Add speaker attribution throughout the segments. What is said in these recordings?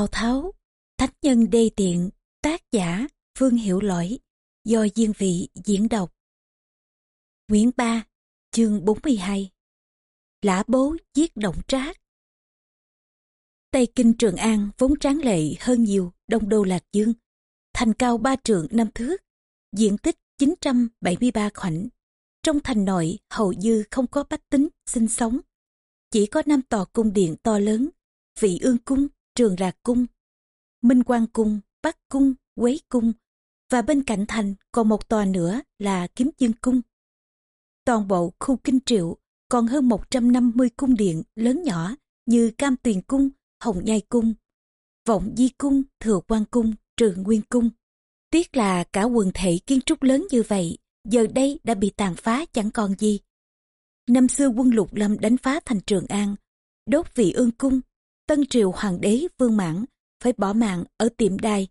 Speaker 1: Tào Tháo, Thánh nhân đê tiện, tác giả Phương Hiểu Lỗi, do Diên Vị diễn đọc. Nguyễn Ba, chương 42 Lã bố giết động trác Tây Kinh Trường An vốn tráng lệ hơn nhiều đông đô Lạc Dương, thành cao ba trượng năm thước, diện tích 973 khoảnh. Trong thành nội hầu như không có bách tính sinh sống. Chỉ có năm tòa cung điện to lớn, vị ương cung, trường rạc cung, minh quang cung, bắc cung, quế cung và bên cạnh thành còn một tòa nữa là kiếm dương cung. Toàn bộ khu kinh triệu còn hơn 150 cung điện lớn nhỏ như Cam Tuyền Cung, Hồng Nhai Cung, Vọng Di Cung, Thừa Quan Cung, Trường Nguyên Cung. Tiếc là cả quần thể kiến trúc lớn như vậy, giờ đây đã bị tàn phá chẳng còn gì. Năm xưa quân lục lâm đánh phá thành Trường An, đốt vị ương cung, tân triều hoàng đế Vương Mãn phải bỏ mạng ở tiệm đai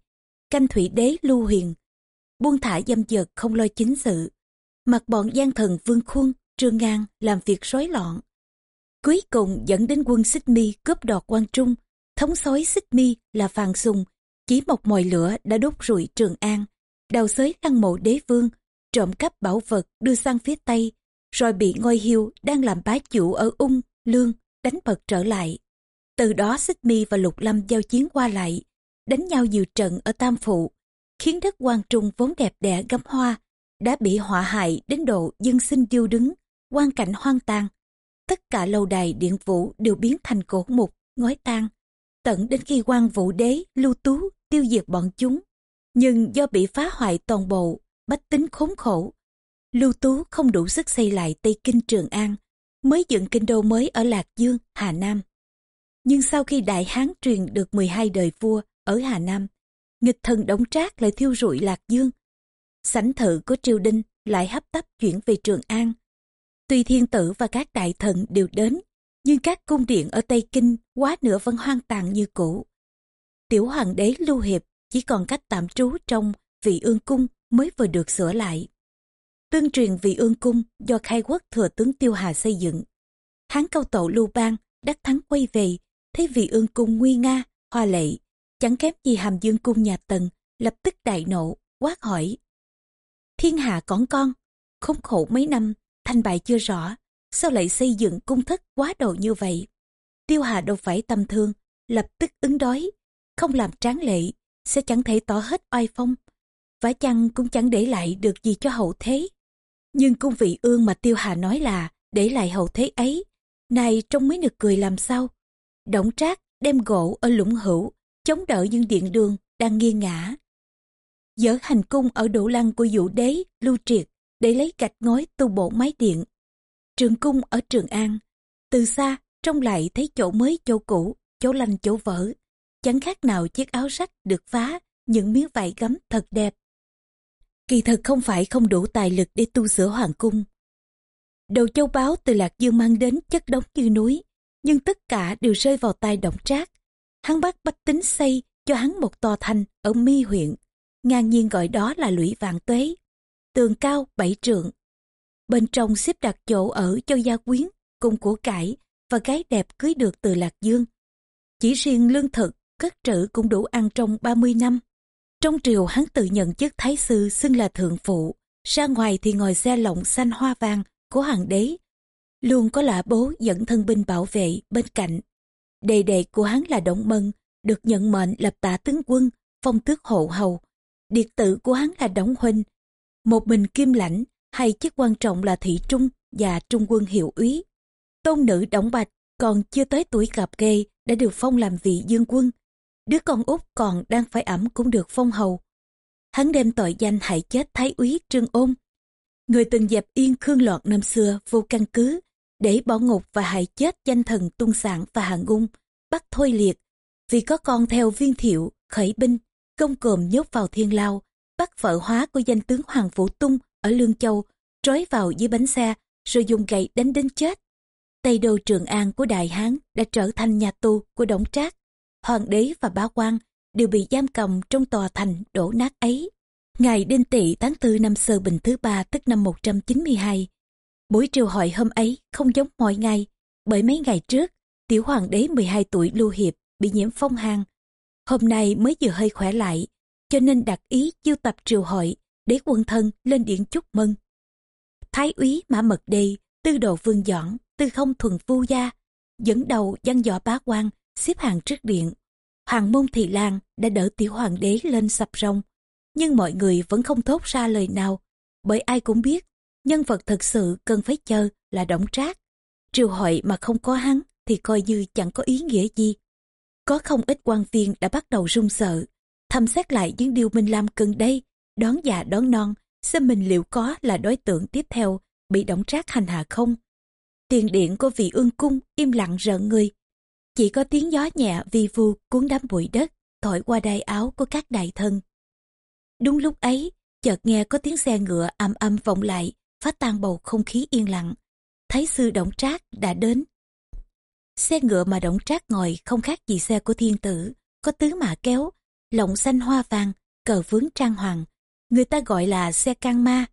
Speaker 1: canh thủy đế lưu huyền, buông thả dâm dật không lo chính sự, mặc bọn gian thần Vương Khuôn, Trương Ngang làm việc rối loạn. Cuối cùng dẫn đến quân Xích Mi cướp đoạt quan trung, thống soái Xích Mi là Phàn Sùng, chỉ một mồi lửa đã đốt rụi Trường An, đào xới lăng mộ đế vương, trộm cắp bảo vật đưa sang phía Tây, rồi bị ngôi hiêu đang làm bá chủ ở Ung, Lương, đánh bật trở lại. Từ đó Xích Mi và Lục Lâm giao chiến qua lại, đánh nhau nhiều trận ở Tam Phụ, khiến đất quan trung vốn đẹp đẽ gấm hoa, đã bị họa hại đến độ dân sinh điêu đứng, quan cảnh hoang tàn. Tất cả lâu đài điện vũ đều biến thành cổ mục, ngói tan, tận đến khi quan vũ đế, lưu tú, tiêu diệt bọn chúng. Nhưng do bị phá hoại toàn bộ, bách tính khốn khổ, lưu tú không đủ sức xây lại Tây Kinh Trường An, mới dựng kinh đô mới ở Lạc Dương, Hà Nam. Nhưng sau khi Đại Hán truyền được 12 đời vua ở Hà Nam, nghịch thần đống trác lại thiêu rụi Lạc Dương. Sảnh thự của triều đình lại hấp tấp chuyển về Trường An. Tuy thiên tử và các đại thần đều đến, nhưng các cung điện ở Tây Kinh quá nửa vẫn hoang tàn như cũ. Tiểu hoàng đế Lưu Hiệp chỉ còn cách tạm trú trong vị ương cung mới vừa được sửa lại. Tương truyền vị ương cung do khai quốc thừa tướng Tiêu Hà xây dựng. Hán cao tậu Lưu Bang đắc thắng quay về thấy vị ương cung nguy nga, hoa lệ, chẳng kém gì hàm dương cung nhà tần, lập tức đại nộ, quát hỏi. Thiên hạ còn con, khốn khổ mấy năm, thành bại chưa rõ, sao lại xây dựng cung thất quá độ như vậy? Tiêu Hà đâu phải tâm thương, lập tức ứng đói, không làm tráng lệ, sẽ chẳng thể tỏ hết oai phong. Vả chăng cũng chẳng để lại được gì cho hậu thế. Nhưng cung vị ương mà Tiêu Hà nói là để lại hậu thế ấy, này trông mới nực cười làm sao? Động trác đem gỗ ở lũng hữu, chống đỡ những điện đường đang nghiêng ngã. Dỡ hành cung ở đổ lăng của vũ đế, lưu triệt, để lấy gạch ngói tu bổ mái điện. Trường cung ở Trường An, từ xa trông lại thấy chỗ mới chỗ cũ, chỗ lành chỗ vỡ. Chẳng khác nào chiếc áo sách được phá, những miếng vải gấm thật đẹp. Kỳ thật không phải không đủ tài lực để tu sửa hoàng cung. Đầu châu báu từ Lạc Dương mang đến chất đống như núi, nhưng tất cả đều rơi vào tay động trác. Hắn bắt bách tính xây cho hắn một tòa thành ở mi huyện, ngang nhiên gọi đó là lũy vạn tuế. Tường cao bảy trượng. Bên trong xếp đặt chỗ ở cho gia quyến, cùng của cải và gái đẹp cưới được từ Lạc Dương. Chỉ riêng lương thực, cất trữ cũng đủ ăn trong 30 năm. Trong triều hắn tự nhận chức thái sư xưng là thượng phụ, ra ngoài thì ngồi xe lộng xanh hoa vàng của hoàng đế luôn có lã bố dẫn thân binh bảo vệ bên cạnh. Đề đệ của hắn là Động Mân, được nhận mệnh lập tả tướng quân, phong tước hộ hầu. Điệt tử của hắn là đống Huynh, một mình kim lãnh hay chức quan trọng là thị trung và trung quân hiệu úy. Tôn nữ Đổng Bạch còn chưa tới tuổi cặp kê đã được phong làm vị dương quân. Đứa con út còn đang phải ẩm cũng được phong hầu. Hắn đem tội danh hại chết thái úy Trương Ôn. Người từng dẹp yên khương loạn năm xưa vô căn cứ để bỏ ngục và hại chết danh thần tung sản và hạng ung, bắt thôi liệt, vì có con theo viên thiệu, khởi binh, công cồm nhốt vào thiên lao, bắt vợ hóa của danh tướng Hoàng Vũ Tung ở Lương Châu, trói vào dưới bánh xe, rồi dùng gậy đánh đến chết. Tây đô Trường An của Đại Hán đã trở thành nhà tù của Đổng Trác. Hoàng đế và bá quan đều bị giam cầm trong tòa thành đổ nát ấy. Ngày Đinh Tỵ tháng tư năm Sơ Bình thứ ba tức năm 192, Buổi triều hội hôm ấy không giống mọi ngày, bởi mấy ngày trước, tiểu hoàng đế 12 tuổi Lưu Hiệp bị nhiễm phong hàn. Hôm nay mới vừa hơi khỏe lại, cho nên đặt ý chiêu tập triều hội để quân thân lên điện chúc mừng. Thái úy Mã Mật Đề, tư đồ vương dõn, tư không thuần phu gia, dẫn đầu văn võ bá quan xếp hàng trước điện. Hoàng môn thị lan đã đỡ tiểu hoàng đế lên sập rồng, nhưng mọi người vẫn không thốt ra lời nào, bởi ai cũng biết nhân vật thực sự cần phải chờ là đổng trác. Triều hội mà không có hắn thì coi như chẳng có ý nghĩa gì. Có không ít quan viên đã bắt đầu run sợ, thăm xét lại những điều mình làm gần đây, đón già đón non, xem mình liệu có là đối tượng tiếp theo bị đổng trác hành hạ không. Tiền điện của vị ương cung im lặng rợn người. Chỉ có tiếng gió nhẹ vi vu cuốn đám bụi đất, thổi qua đai áo của các đại thân. Đúng lúc ấy, chợt nghe có tiếng xe ngựa âm âm vọng lại, phá tan bầu không khí yên lặng. Thái sư động Trác đã đến. Xe ngựa mà động Trác ngồi không khác gì xe của thiên tử, có tứ mã kéo, lộng xanh hoa vàng, cờ vướng trang hoàng. Người ta gọi là xe can ma.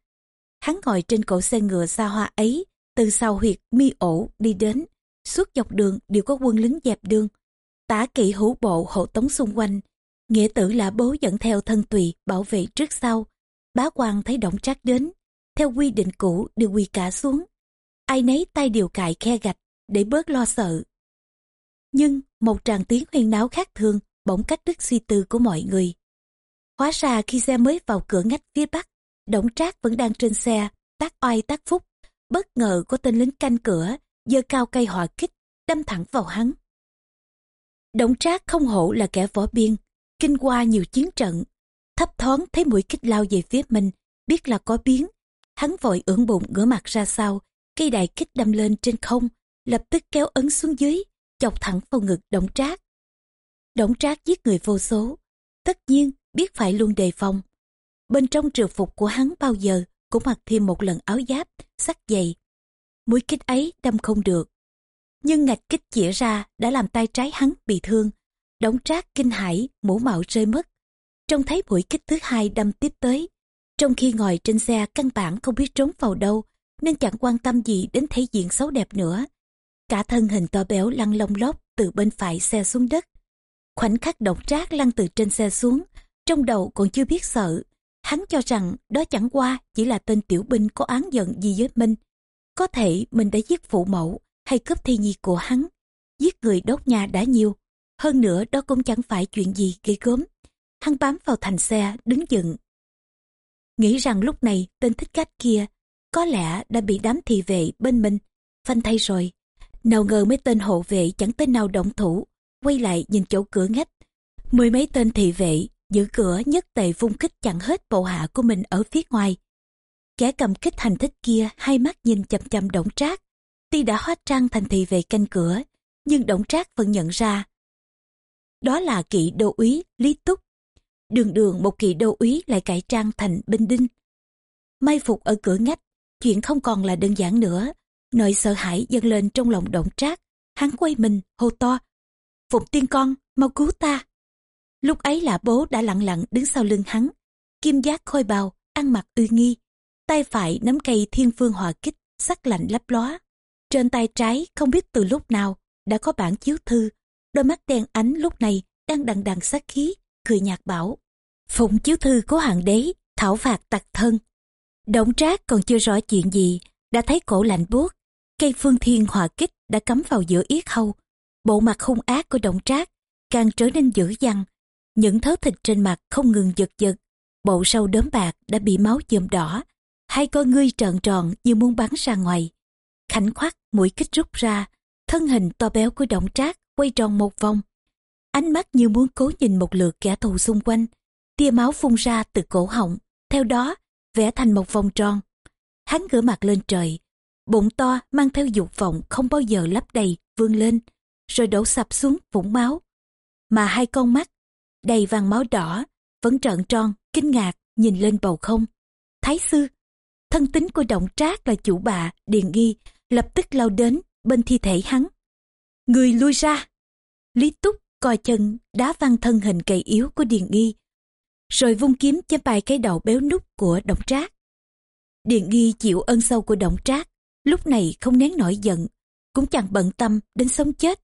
Speaker 1: Hắn ngồi trên cổ xe ngựa xa hoa ấy, từ sau huyệt mi ổ đi đến. Suốt dọc đường đều có quân lính dẹp đường. Tả kỵ hữu bộ hộ tống xung quanh. Nghĩa tử là bố dẫn theo thân tùy bảo vệ trước sau. Bá quan thấy động Trác đến, theo quy định cũ đều quỳ cả xuống. Ai nấy tay điều cài khe gạch để bớt lo sợ. Nhưng một tràng tiếng huyên náo khác thường bỗng cắt đứt suy tư của mọi người. Hóa ra khi xe mới vào cửa ngách phía bắc, Đổng Trác vẫn đang trên xe, tác oai tác phúc. Bất ngờ có tên lính canh cửa, giơ cao cây hỏa kích, đâm thẳng vào hắn. Đổng Trác không hổ là kẻ võ biên, kinh qua nhiều chiến trận. Thấp thoáng thấy mũi kích lao về phía mình, biết là có biến, Hắn vội ưỡn bụng ngửa mặt ra sau, cây đại kích đâm lên trên không, lập tức kéo ấn xuống dưới, chọc thẳng vào ngực Đổng Trác. Đổng Trác giết người vô số, tất nhiên biết phải luôn đề phòng. Bên trong trường phục của hắn bao giờ cũng mặc thêm một lần áo giáp, sắt dày. Mũi kích ấy đâm không được. Nhưng ngạch kích chĩa ra đã làm tay trái hắn bị thương. Đổng Trác kinh hãi, mũ mạo rơi mất. Trông thấy mũi kích thứ hai đâm tiếp tới, trong khi ngồi trên xe căn bản không biết trốn vào đâu, nên chẳng quan tâm gì đến thể diện xấu đẹp nữa. Cả thân hình to béo lăn lông lóc từ bên phải xe xuống đất. Khoảnh khắc động trác lăn từ trên xe xuống, trong đầu còn chưa biết sợ. Hắn cho rằng đó chẳng qua chỉ là tên tiểu binh có án giận gì với mình. Có thể mình đã giết phụ mẫu hay cướp thi nhi của hắn. Giết người đốt nhà đã nhiều. Hơn nữa đó cũng chẳng phải chuyện gì gây gớm. Hắn bám vào thành xe, đứng dựng, Nghĩ rằng lúc này tên thích khách kia có lẽ đã bị đám thị vệ bên mình phanh thay rồi. Nào ngờ mấy tên hộ vệ chẳng tên nào động thủ, quay lại nhìn chỗ cửa ngách. Mười mấy tên thị vệ giữ cửa nhất tề phun kích chặn hết bộ hạ của mình ở phía ngoài. Kẻ cầm kích hành thích kia hai mắt nhìn chầm chầm động trác. Tuy đã hóa trang thành thị vệ canh cửa, nhưng động trác vẫn nhận ra. Đó là kỵ đô úy Lý Túc đường đường một kỳ đô úy lại cải trang thành binh đinh. May phục ở cửa ngách, chuyện không còn là đơn giản nữa. Nội sợ hãi dâng lên trong lòng động trác, hắn quay mình, hô to. phụng tiên con, mau cứu ta. Lúc ấy là bố đã lặng lặng đứng sau lưng hắn, kim giác khôi bào, ăn mặc uy nghi, tay phải nắm cây thiên phương hòa kích, sắc lạnh lấp lóa. Trên tay trái không biết từ lúc nào đã có bản chiếu thư, đôi mắt đen ánh lúc này đang đằng đằng sát khí, cười nhạt bảo phụng chiếu thư của hoàng đế, thảo phạt tặc thân. Động trác còn chưa rõ chuyện gì, đã thấy cổ lạnh buốt. Cây phương thiên hòa kích đã cắm vào giữa yết hầu. Bộ mặt hung ác của động trác càng trở nên dữ dằn. Những thớ thịt trên mặt không ngừng giật giật. Bộ sâu đốm bạc đã bị máu chườm đỏ. Hai con ngươi trợn tròn như muốn bắn ra ngoài. Khảnh khoắc mũi kích rút ra, thân hình to béo của động trác quay tròn một vòng. Ánh mắt như muốn cố nhìn một lượt kẻ thù xung quanh tia máu phun ra từ cổ họng theo đó vẽ thành một vòng tròn. Hắn ngửa mặt lên trời bụng to mang theo dục vọng không bao giờ lấp đầy vươn lên rồi đổ sập xuống vũng máu. Mà hai con mắt đầy vàng máu đỏ vẫn trợn tròn kinh ngạc nhìn lên bầu không. Thái sư thân tính của động trác là chủ bà điền nghi lập tức lao đến bên thi thể hắn. Người lui ra. Lý túc coi chân đá văng thân hình gầy yếu của Điền Nghi, rồi vung kiếm chém bay cái đầu béo nút của Động Trác. Điền Nghi chịu ơn sâu của Động Trác, lúc này không nén nổi giận, cũng chẳng bận tâm đến sống chết,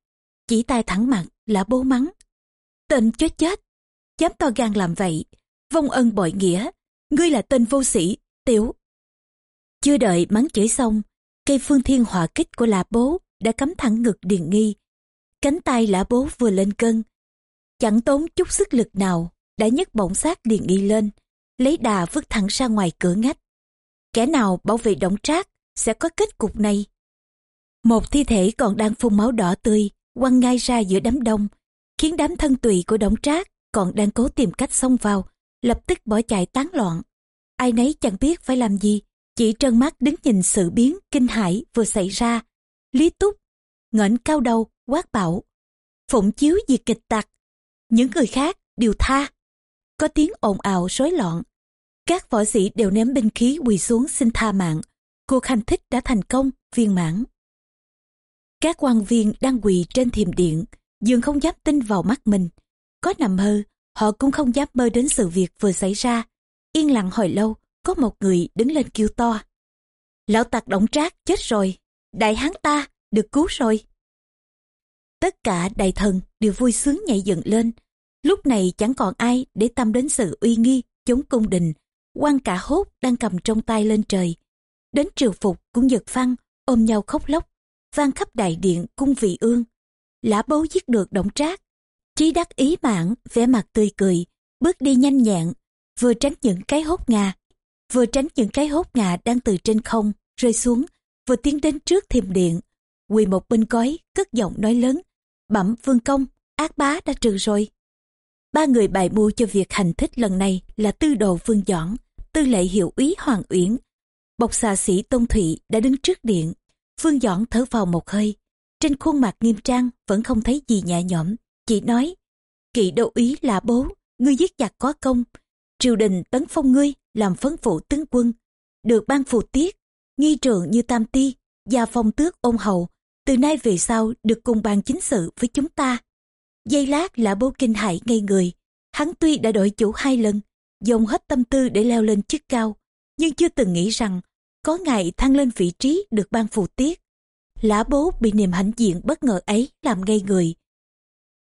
Speaker 1: chỉ tay thẳng mặt là bố mắng. Tên chết chết, dám to gan làm vậy, vong ân bội nghĩa, ngươi là tên vô sĩ, tiểu. Chưa đợi mắng chửi xong, cây phương thiên hỏa kích của lạ bố đã cắm thẳng ngực điền nghi. Cánh tay lã bố vừa lên cân, chẳng tốn chút sức lực nào, đã nhấc bổng sát điền đi lên, lấy đà vứt thẳng ra ngoài cửa ngách. Kẻ nào bảo vệ động trác sẽ có kết cục này. Một thi thể còn đang phun máu đỏ tươi, quăng ngay ra giữa đám đông, khiến đám thân tùy của động trác còn đang cố tìm cách xông vào, lập tức bỏ chạy tán loạn. Ai nấy chẳng biết phải làm gì, chỉ trơn mắt đứng nhìn sự biến kinh hãi vừa xảy ra. Lý túc, ngẩng cao đầu, quát bảo. Phụng chiếu diệt kịch tặc. Những người khác đều tha. Có tiếng ồn ào rối loạn. Các võ sĩ đều ném binh khí quỳ xuống xin tha mạng. Cuộc hành thích đã thành công, viên mãn. Các quan viên đang quỳ trên thiềm điện, dường không dám tin vào mắt mình. Có nằm mơ, họ cũng không dám mơ đến sự việc vừa xảy ra. Yên lặng hồi lâu, có một người đứng lên kêu to. Lão tặc động trác chết rồi, đại hán ta được cứu rồi. Tất cả đại thần đều vui sướng nhảy dựng lên. Lúc này chẳng còn ai để tâm đến sự uy nghi, chống cung đình. quan cả hốt đang cầm trong tay lên trời. Đến triều phục cũng giật phăng, ôm nhau khóc lóc, vang khắp đại điện cung vị ương. Lã bấu giết được động trác. Trí đắc ý mãn, vẻ mặt tươi cười, bước đi nhanh nhẹn, vừa tránh những cái hốt ngà, vừa tránh những cái hốt ngà đang từ trên không, rơi xuống, vừa tiến đến trước thiềm điện. Quỳ một bên cói, cất giọng nói lớn, bẩm vương công, ác bá đã trừ rồi. Ba người bài mưu cho việc hành thích lần này là tư đồ vương dõn, tư lệ hiệu úy Hoàng Uyển. Bộc xà sĩ Tôn Thụy đã đứng trước điện. Vương dõn thở vào một hơi. Trên khuôn mặt nghiêm trang vẫn không thấy gì nhẹ nhõm. Chỉ nói, kỵ đô úy là bố, ngươi giết giặc có công. Triều đình tấn phong ngươi làm phấn phụ tướng quân. Được ban phù tiết, nghi trường như tam ti, gia phong tước ôn hầu. Từ nay về sau được cùng bàn chính sự với chúng ta. Giây lát là bố kinh hại ngây người. Hắn tuy đã đổi chủ hai lần, dồn hết tâm tư để leo lên chức cao, nhưng chưa từng nghĩ rằng có ngày thăng lên vị trí được ban phù tiết. Lã bố bị niềm hãnh diện bất ngờ ấy làm ngây người.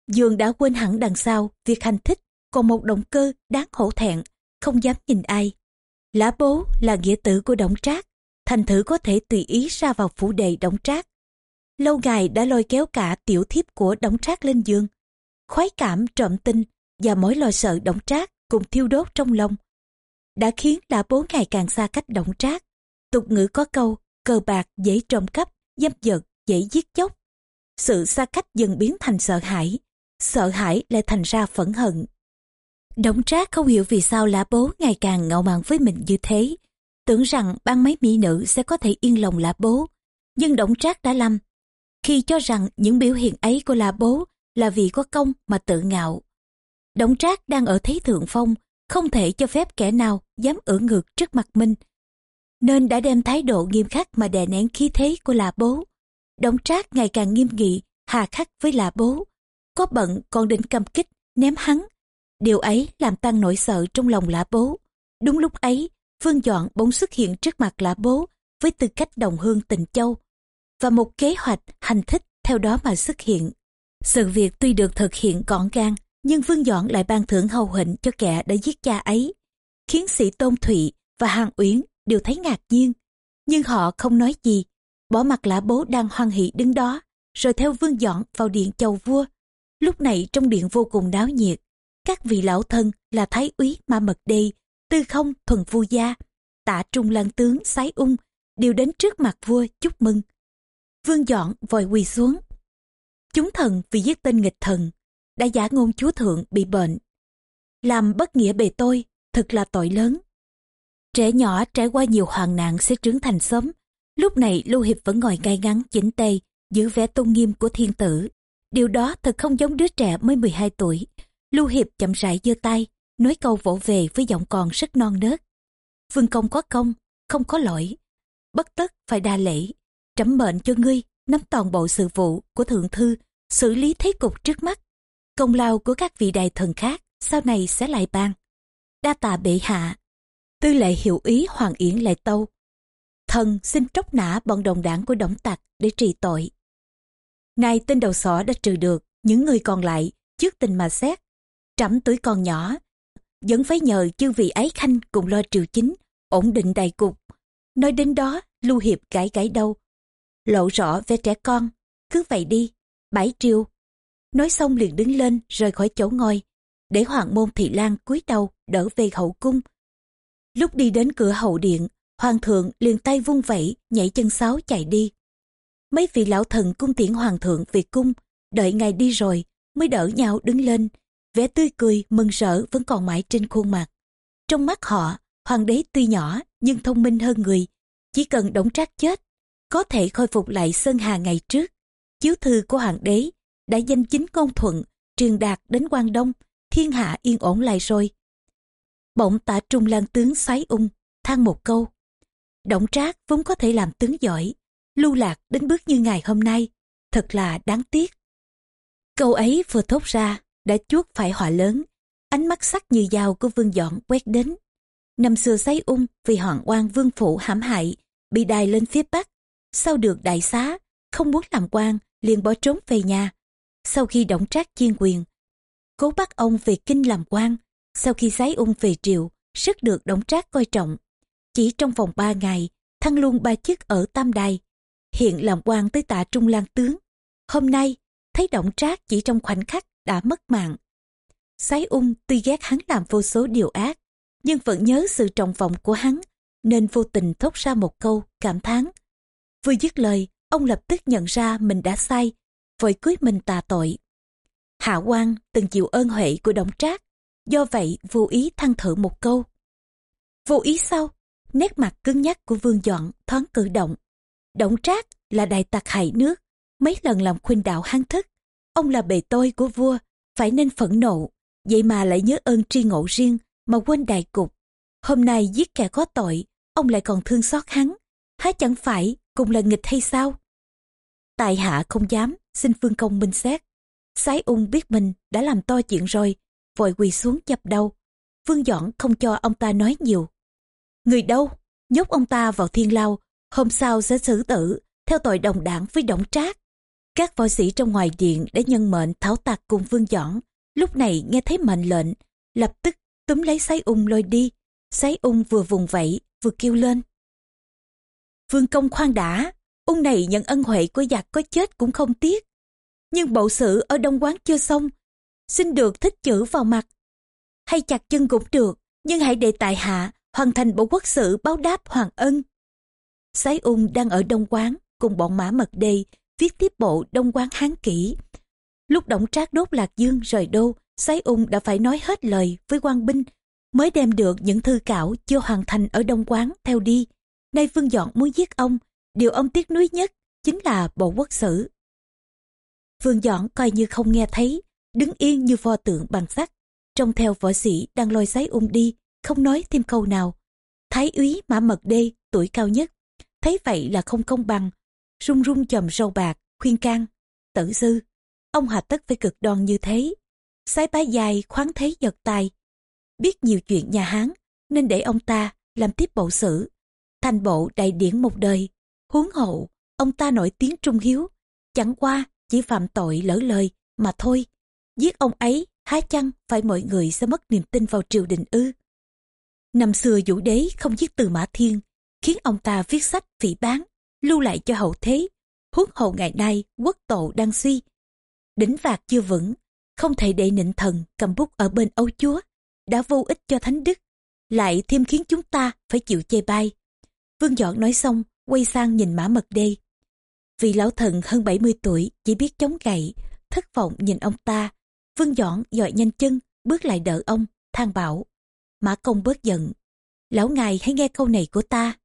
Speaker 1: Dương đã quên hẳn đằng sau việc hành thích còn một động cơ đáng hổ thẹn, không dám nhìn ai. Lã bố là nghĩa tử của Đổng Trác, thành thử có thể tùy ý ra vào phủ đệ Đổng Trác. Lâu ngày đã lôi kéo cả tiểu thiếp của Đổng Trác lên giường. Khoái cảm trộm tinh và mỗi lo sợ động Trác cùng thiêu đốt trong lòng. Đã khiến Lã bố ngày càng xa cách động Trác. Tục ngữ có câu, cờ bạc dễ trộm cắp, dâm dật dễ giết chóc. Sự xa cách dần biến thành sợ hãi, sợ hãi lại thành ra phẫn hận. động trác không hiểu vì sao lã bố ngày càng ngạo mạn với mình như thế. Tưởng rằng ban mấy mỹ nữ sẽ có thể yên lòng lã bố. Nhưng động trác đã lầm. Khi cho rằng những biểu hiện ấy của lã bố là vì có công mà tự ngạo. Đổng trác đang ở thế thượng phong, không thể cho phép kẻ nào dám ở ngược trước mặt mình. Nên đã đem thái độ nghiêm khắc mà đè nén khí thế của là bố. Đổng trác ngày càng nghiêm nghị, hà khắc với là bố. Có bận còn định cầm kích, ném hắn Điều ấy làm tăng nỗi sợ trong lòng lã bố. Đúng lúc ấy, Vương Dọn bỗng xuất hiện trước mặt lã bố với tư cách đồng hương tình châu. Và một kế hoạch hành thích theo đó mà xuất hiện. Sự việc tuy được thực hiện gọn gàng, nhưng Vương Dọn lại ban thưởng hầu hịnh cho kẻ đã giết cha ấy. Khiến sĩ Tôn Thụy và Hàng Uyển đều thấy ngạc nhiên. Nhưng họ không nói gì, bỏ mặt lã bố đang hoan hỷ đứng đó, rồi theo Vương Dọn vào điện chầu vua. Lúc này trong điện vô cùng náo nhiệt, các vị lão thân là thái úy ma mật đê tư không thuần vu gia tạ trung lan tướng sái ung đều đến trước mặt vua chúc mừng vương dọn vội quỳ xuống chúng thần vì giết tên nghịch thần đã giả ngôn chúa thượng bị bệnh làm bất nghĩa bề tôi thật là tội lớn trẻ nhỏ trải qua nhiều hoàn nạn sẽ trưởng thành sớm lúc này lưu hiệp vẫn ngồi ngay ngắn chỉnh tề giữ vẻ tôn nghiêm của thiên tử điều đó thật không giống đứa trẻ mới 12 tuổi Lưu Hiệp chậm rãi giơ tay, nói câu vỗ về với giọng còn rất non nớt. Vương công có công, không có lỗi. Bất tất phải đa lễ. Trẫm mệnh cho ngươi nắm toàn bộ sự vụ của thượng thư, xử lý thế cục trước mắt. Công lao của các vị đại thần khác sau này sẽ lại ban. Đa tạ bệ hạ. Tư lệ hiệu ý Hoàng Yển lại tâu. Thần xin tróc nã bọn đồng đảng của đổng tặc để trị tội. nay tên đầu sỏ đã trừ được, những người còn lại, trước tình mà xét, trẫm tuổi còn nhỏ vẫn phải nhờ chư vị ấy khanh cùng lo triều chính ổn định đại cục nói đến đó lưu hiệp gãi gãi đâu lộ rõ vẻ trẻ con. Cứ vậy đi. Bãi triều. Nói xong liền đứng lên, rời khỏi chỗ ngồi, để hoàng môn thị lan cúi đầu, đỡ về hậu cung. Lúc đi đến cửa hậu điện, hoàng thượng liền tay vung vẩy nhảy chân sáo chạy đi. Mấy vị lão thần cung tiễn hoàng thượng về cung, đợi ngài đi rồi, mới đỡ nhau đứng lên. Vẻ tươi cười, mừng rỡ vẫn còn mãi trên khuôn mặt. Trong mắt họ, hoàng đế tuy nhỏ nhưng thông minh hơn người, chỉ cần đổng trác chết có thể khôi phục lại sơn hà ngày trước. Chiếu thư của hoàng đế đã danh chính công thuận, truyền đạt đến quan đông, thiên hạ yên ổn lại rồi. Bỗng tả trung lan tướng xoáy ung, than một câu, động trác vốn có thể làm tướng giỏi, lưu lạc đến bước như ngày hôm nay, thật là đáng tiếc. Câu ấy vừa thốt ra, đã chuốt phải họa lớn, ánh mắt sắc như dao của vương dọn quét đến. Năm xưa xoáy ung vì hoàng oan vương phủ hãm hại, bị đài lên phía bắc sau được đại xá, không muốn làm quan, liền bỏ trốn về nhà. Sau khi động trác chiên quyền, cố bắt ông về kinh làm quan. Sau khi sái ung về triều, rất được động trác coi trọng. Chỉ trong vòng 3 ngày, thăng luôn ba chức ở tam đài. Hiện làm quan tới tạ trung lan tướng. Hôm nay, thấy động trác chỉ trong khoảnh khắc đã mất mạng. Sái ung tuy ghét hắn làm vô số điều ác, nhưng vẫn nhớ sự trọng vọng của hắn, nên vô tình thốt ra một câu cảm thán vừa dứt lời ông lập tức nhận ra mình đã sai vội cúi mình tà tội. Hạ quan từng chịu ơn huệ của Đổng trác do vậy vô ý thăng thử một câu. Vô ý sau, nét mặt cứng nhắc của vương dọn thoáng cử động. Đổng trác là đại tặc hại nước mấy lần làm khuynh đạo hán thức. Ông là bề tôi của vua phải nên phẫn nộ vậy mà lại nhớ ơn tri ngộ riêng mà quên đại cục. Hôm nay giết kẻ có tội ông lại còn thương xót hắn há chẳng phải cùng là nghịch hay sao? Tại hạ không dám, xin phương công minh xét. Sái ung biết mình đã làm to chuyện rồi, vội quỳ xuống chập đầu. Vương dõn không cho ông ta nói nhiều. Người đâu? Nhốt ông ta vào thiên lao, hôm sau sẽ xử tử, theo tội đồng đảng với động trác. Các võ sĩ trong ngoài điện đã nhân mệnh thảo tạc cùng vương dõn lúc này nghe thấy mệnh lệnh, lập tức túm lấy sái ung lôi đi. Sái ung vừa vùng vẫy, vừa kêu lên vương công khoan đã ung này nhận ân huệ của giặc có chết cũng không tiếc. Nhưng bộ sự ở đông quán chưa xong, xin được thích chữ vào mặt. Hay chặt chân cũng được, nhưng hãy để tại hạ, hoàn thành bộ quốc sự báo đáp hoàng ân. Sái ung đang ở đông quán, cùng bọn mã mật đê, viết tiếp bộ đông quán hán kỹ lúc động trác đốt lạc dương rời đô, sái ung đã phải nói hết lời với quan binh, mới đem được những thư cảo chưa hoàn thành ở đông quán theo đi nay vương dọn muốn giết ông. Điều ông tiếc nuối nhất chính là bộ quốc sử. Vương dọn coi như không nghe thấy, đứng yên như pho tượng bằng sắt. Trông theo võ sĩ đang lôi sái ung đi, không nói thêm câu nào. Thái úy mã mật đê, tuổi cao nhất, thấy vậy là không công bằng. Run run chầm râu bạc, khuyên can, tử sư, ông hà tất phải cực đoan như thế. Sái bá dài khoáng thế giật tài. Biết nhiều chuyện nhà hán, nên để ông ta làm tiếp bộ sử thành bộ đại điển một đời. Huống hậu ông ta nổi tiếng trung hiếu. Chẳng qua, chỉ phạm tội lỡ lời mà thôi. Giết ông ấy, há chăng phải mọi người sẽ mất niềm tin vào triều đình ư? Năm xưa vũ đế không giết từ mã thiên, khiến ông ta viết sách, phỉ bán lưu lại cho hậu thế. Huống hậu ngày nay, quốc tổ đang suy. Đỉnh vạc chưa vững, không thể để nịnh thần cầm bút ở bên âu chúa. Đã vô ích cho thánh đức, lại thêm khiến chúng ta phải chịu chê bai vương dọn nói xong, quay sang nhìn mã mật đê. Vì lão thần hơn 70 tuổi chỉ biết chống gậy, thất vọng nhìn ông ta. Vương dọn dọi nhanh chân, bước lại đỡ ông, than bảo, mã công bớt giận. Lão ngài hãy nghe câu này của ta.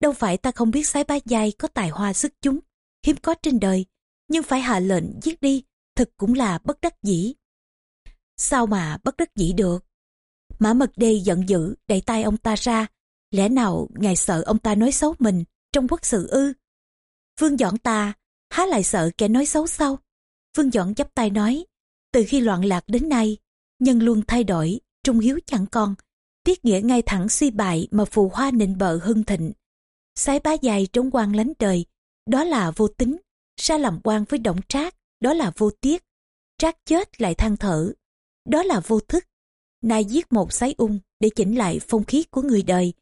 Speaker 1: Đâu phải ta không biết sái ba dai có tài hoa sức chúng, hiếm có trên đời, nhưng phải hạ lệnh giết đi, thật cũng là bất đắc dĩ. Sao mà bất đắc dĩ được? Mã mật đê giận dữ đẩy tay ông ta ra lẽ nào ngài sợ ông ta nói xấu mình trong quốc sự ư? Vương dọn ta há lại sợ kẻ nói xấu sao? Vương dọn chắp tay nói từ khi loạn lạc đến nay nhân luôn thay đổi trung hiếu chẳng còn. Tiết nghĩa ngay thẳng suy bại mà phù hoa nịnh bợ hưng thịnh. Sái bá dài trống quan lánh đời đó là vô tính. Ra làm quan với động trác đó là vô tiết. Trác chết lại than thở đó là vô thức. Nay giết một sái ung để chỉnh lại phong khí của người đời,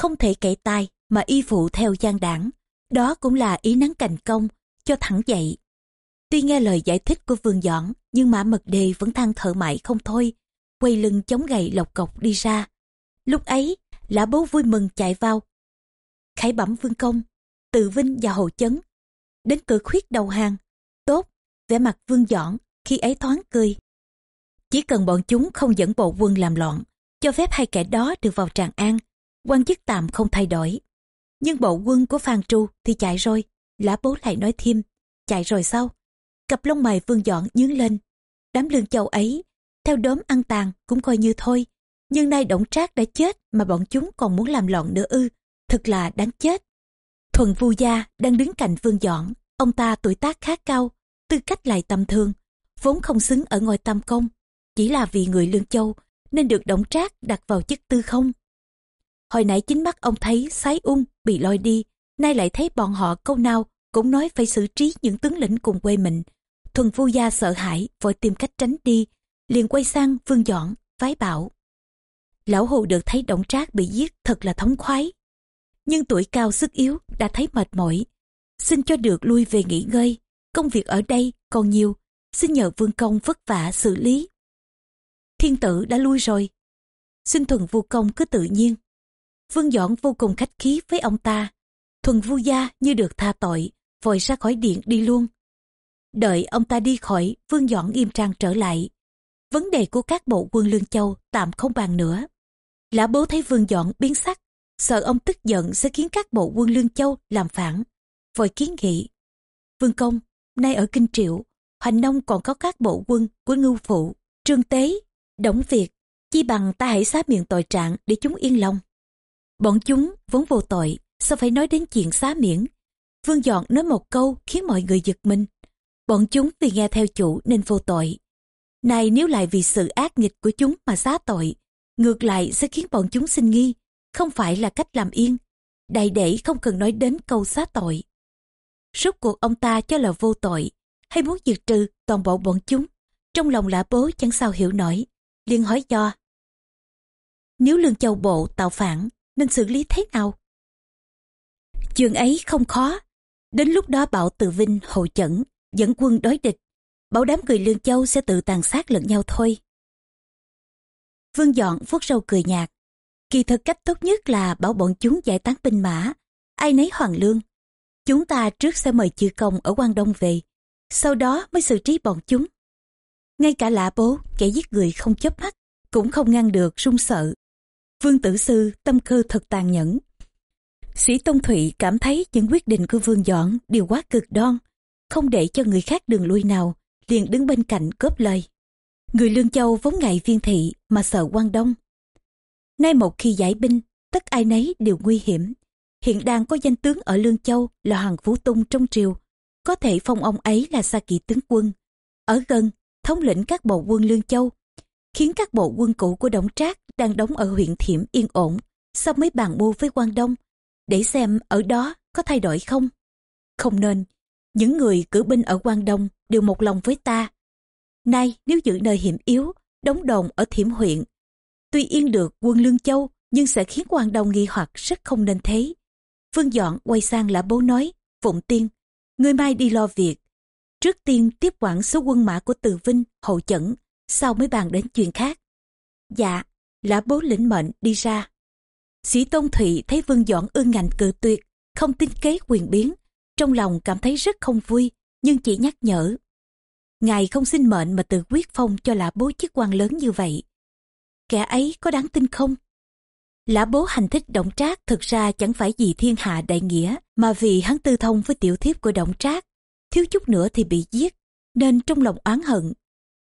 Speaker 1: không thể kể tai mà y phụ theo gian đảng. Đó cũng là ý nắng cành công, cho thẳng dậy. Tuy nghe lời giải thích của Vương Dõn, nhưng Mã Mật Đề vẫn than thở mãi không thôi, quay lưng chống gậy lộc cọc đi ra. Lúc ấy, lã bố vui mừng chạy vào. Khải bẩm Vương Công, Từ Vinh và Hồ Chấn. Đến cửa khuyết đầu hàng. Tốt, vẻ mặt Vương Dõn khi ấy thoáng cười. Chỉ cần bọn chúng không dẫn bộ quân làm loạn, cho phép hai kẻ đó được vào Tràng An, quan chức tạm không thay đổi. Nhưng bộ quân của Phan Tru thì chạy rồi, lã bố lại nói thêm, chạy rồi sao? Cặp lông mày vương dọn nhướng lên. Đám lương châu ấy, theo đốm ăn tàn cũng coi như thôi. Nhưng nay động trác đã chết mà bọn chúng còn muốn làm loạn nữa ư, thật là đáng chết. Thuần Vu Gia đang đứng cạnh Vương Dọn, ông ta tuổi tác khá cao, tư cách lại tầm thường, vốn không xứng ở ngôi tam công, chỉ là vì người Lương Châu nên được Động Trác đặt vào chức tư không. Hồi nãy chính mắt ông thấy sái ung bị lôi đi, nay lại thấy bọn họ câu nào cũng nói phải xử trí những tướng lĩnh cùng quê mình. Thuần Vu Gia sợ hãi, vội tìm cách tránh đi, liền quay sang Vương Dọn, vái bảo. Lão Hồ được thấy Động Trác bị giết thật là thống khoái. Nhưng tuổi cao sức yếu đã thấy mệt mỏi, xin cho được lui về nghỉ ngơi công việc ở đây còn nhiều, xin nhờ vương công vất vả xử lý. Thiên tử đã lui rồi, xin thuần vu công cứ tự nhiên. Vương dọn vô cùng khách khí với ông ta, thuần vu gia như được tha tội, vội ra khỏi điện đi luôn. Đợi ông ta đi khỏi, Vương dọn im trang trở lại. Vấn đề của các bộ quân Lương Châu tạm không bàn nữa. Lã bố thấy Vương dọn biến sắc, sợ ông tức giận sẽ khiến các bộ quân Lương Châu làm phản. Vội kiến nghị. Vương Công, nay ở Kinh Triệu, Hoành Nông còn có các bộ quân của Ngưu Phụ, Trương Tế, Đổng Việt, chi bằng ta hãy xá miệng tội trạng để chúng yên lòng. Bọn chúng vốn vô tội, sao phải nói đến chuyện xá miễn. Vương Dọn nói một câu khiến mọi người giật mình. Bọn chúng vì nghe theo chủ nên vô tội. Này nếu lại vì sự ác nghịch của chúng mà xá tội, ngược lại sẽ khiến bọn chúng sinh nghi, không phải là cách làm yên. Đại để không cần nói đến câu xá tội. Rốt cuộc ông ta cho là vô tội, hay muốn diệt trừ toàn bộ bọn chúng. Trong lòng lạ bố chẳng sao hiểu nổi, liền hỏi do. Nếu lương châu bộ tạo phản, nên xử lý thế nào? Chuyện ấy không khó. Đến lúc đó bảo Từ Vinh, Hậu Chẩn, dẫn quân đối địch, bảo đám người lương châu sẽ tự tàn sát lẫn nhau thôi. Vương dọn vuốt râu cười nhạt. Kỳ thực cách tốt nhất là bảo bọn chúng giải tán binh mã, ai nấy hoàng lương, Chúng ta trước sẽ mời chư công ở quan Đông về, sau đó mới xử trí bọn chúng. Ngay cả lạ bố, kẻ giết người không chấp mắt, cũng không ngăn được run sợ. Vương Tử Sư tâm cơ thật tàn nhẫn. Sĩ Tông Thụy cảm thấy những quyết định của Vương Dọn đều quá cực đoan, không để cho người khác đường lui nào, liền đứng bên cạnh góp lời. Người Lương Châu vốn ngại viên thị mà sợ quan Đông. Nay một khi giải binh, tất ai nấy đều nguy hiểm hiện đang có danh tướng ở Lương Châu là Hoàng Phú Tung trong triều. Có thể phong ông ấy là Sa Kỵ tướng quân. Ở gần, thống lĩnh các bộ quân Lương Châu, khiến các bộ quân cũ của Đổng Trác đang đóng ở huyện Thiểm yên ổn, sau mới bàn mưu với quan Đông, để xem ở đó có thay đổi không. Không nên, những người cử binh ở quan Đông đều một lòng với ta. Nay nếu giữ nơi hiểm yếu, đóng đồn ở Thiểm huyện, tuy yên được quân Lương Châu nhưng sẽ khiến quan Đông nghi hoặc rất không nên thế. Vương Dọn quay sang lã bố nói, Phụng Tiên, người mai đi lo việc. Trước tiên tiếp quản số quân mã của Từ Vinh, Hậu Chẩn, sau mới bàn đến chuyện khác. Dạ, lã bố lĩnh mệnh đi ra. Sĩ Tôn Thụy thấy Vương Dọn ương ngạnh cự tuyệt, không tin kế quyền biến. Trong lòng cảm thấy rất không vui, nhưng chỉ nhắc nhở. Ngài không xin mệnh mà tự quyết phong cho lã bố chức quan lớn như vậy. Kẻ ấy có đáng tin không? Lã bố hành thích động trác thực ra chẳng phải vì thiên hạ đại nghĩa, mà vì hắn tư thông với tiểu thiếp của động trác. Thiếu chút nữa thì bị giết, nên trong lòng oán hận.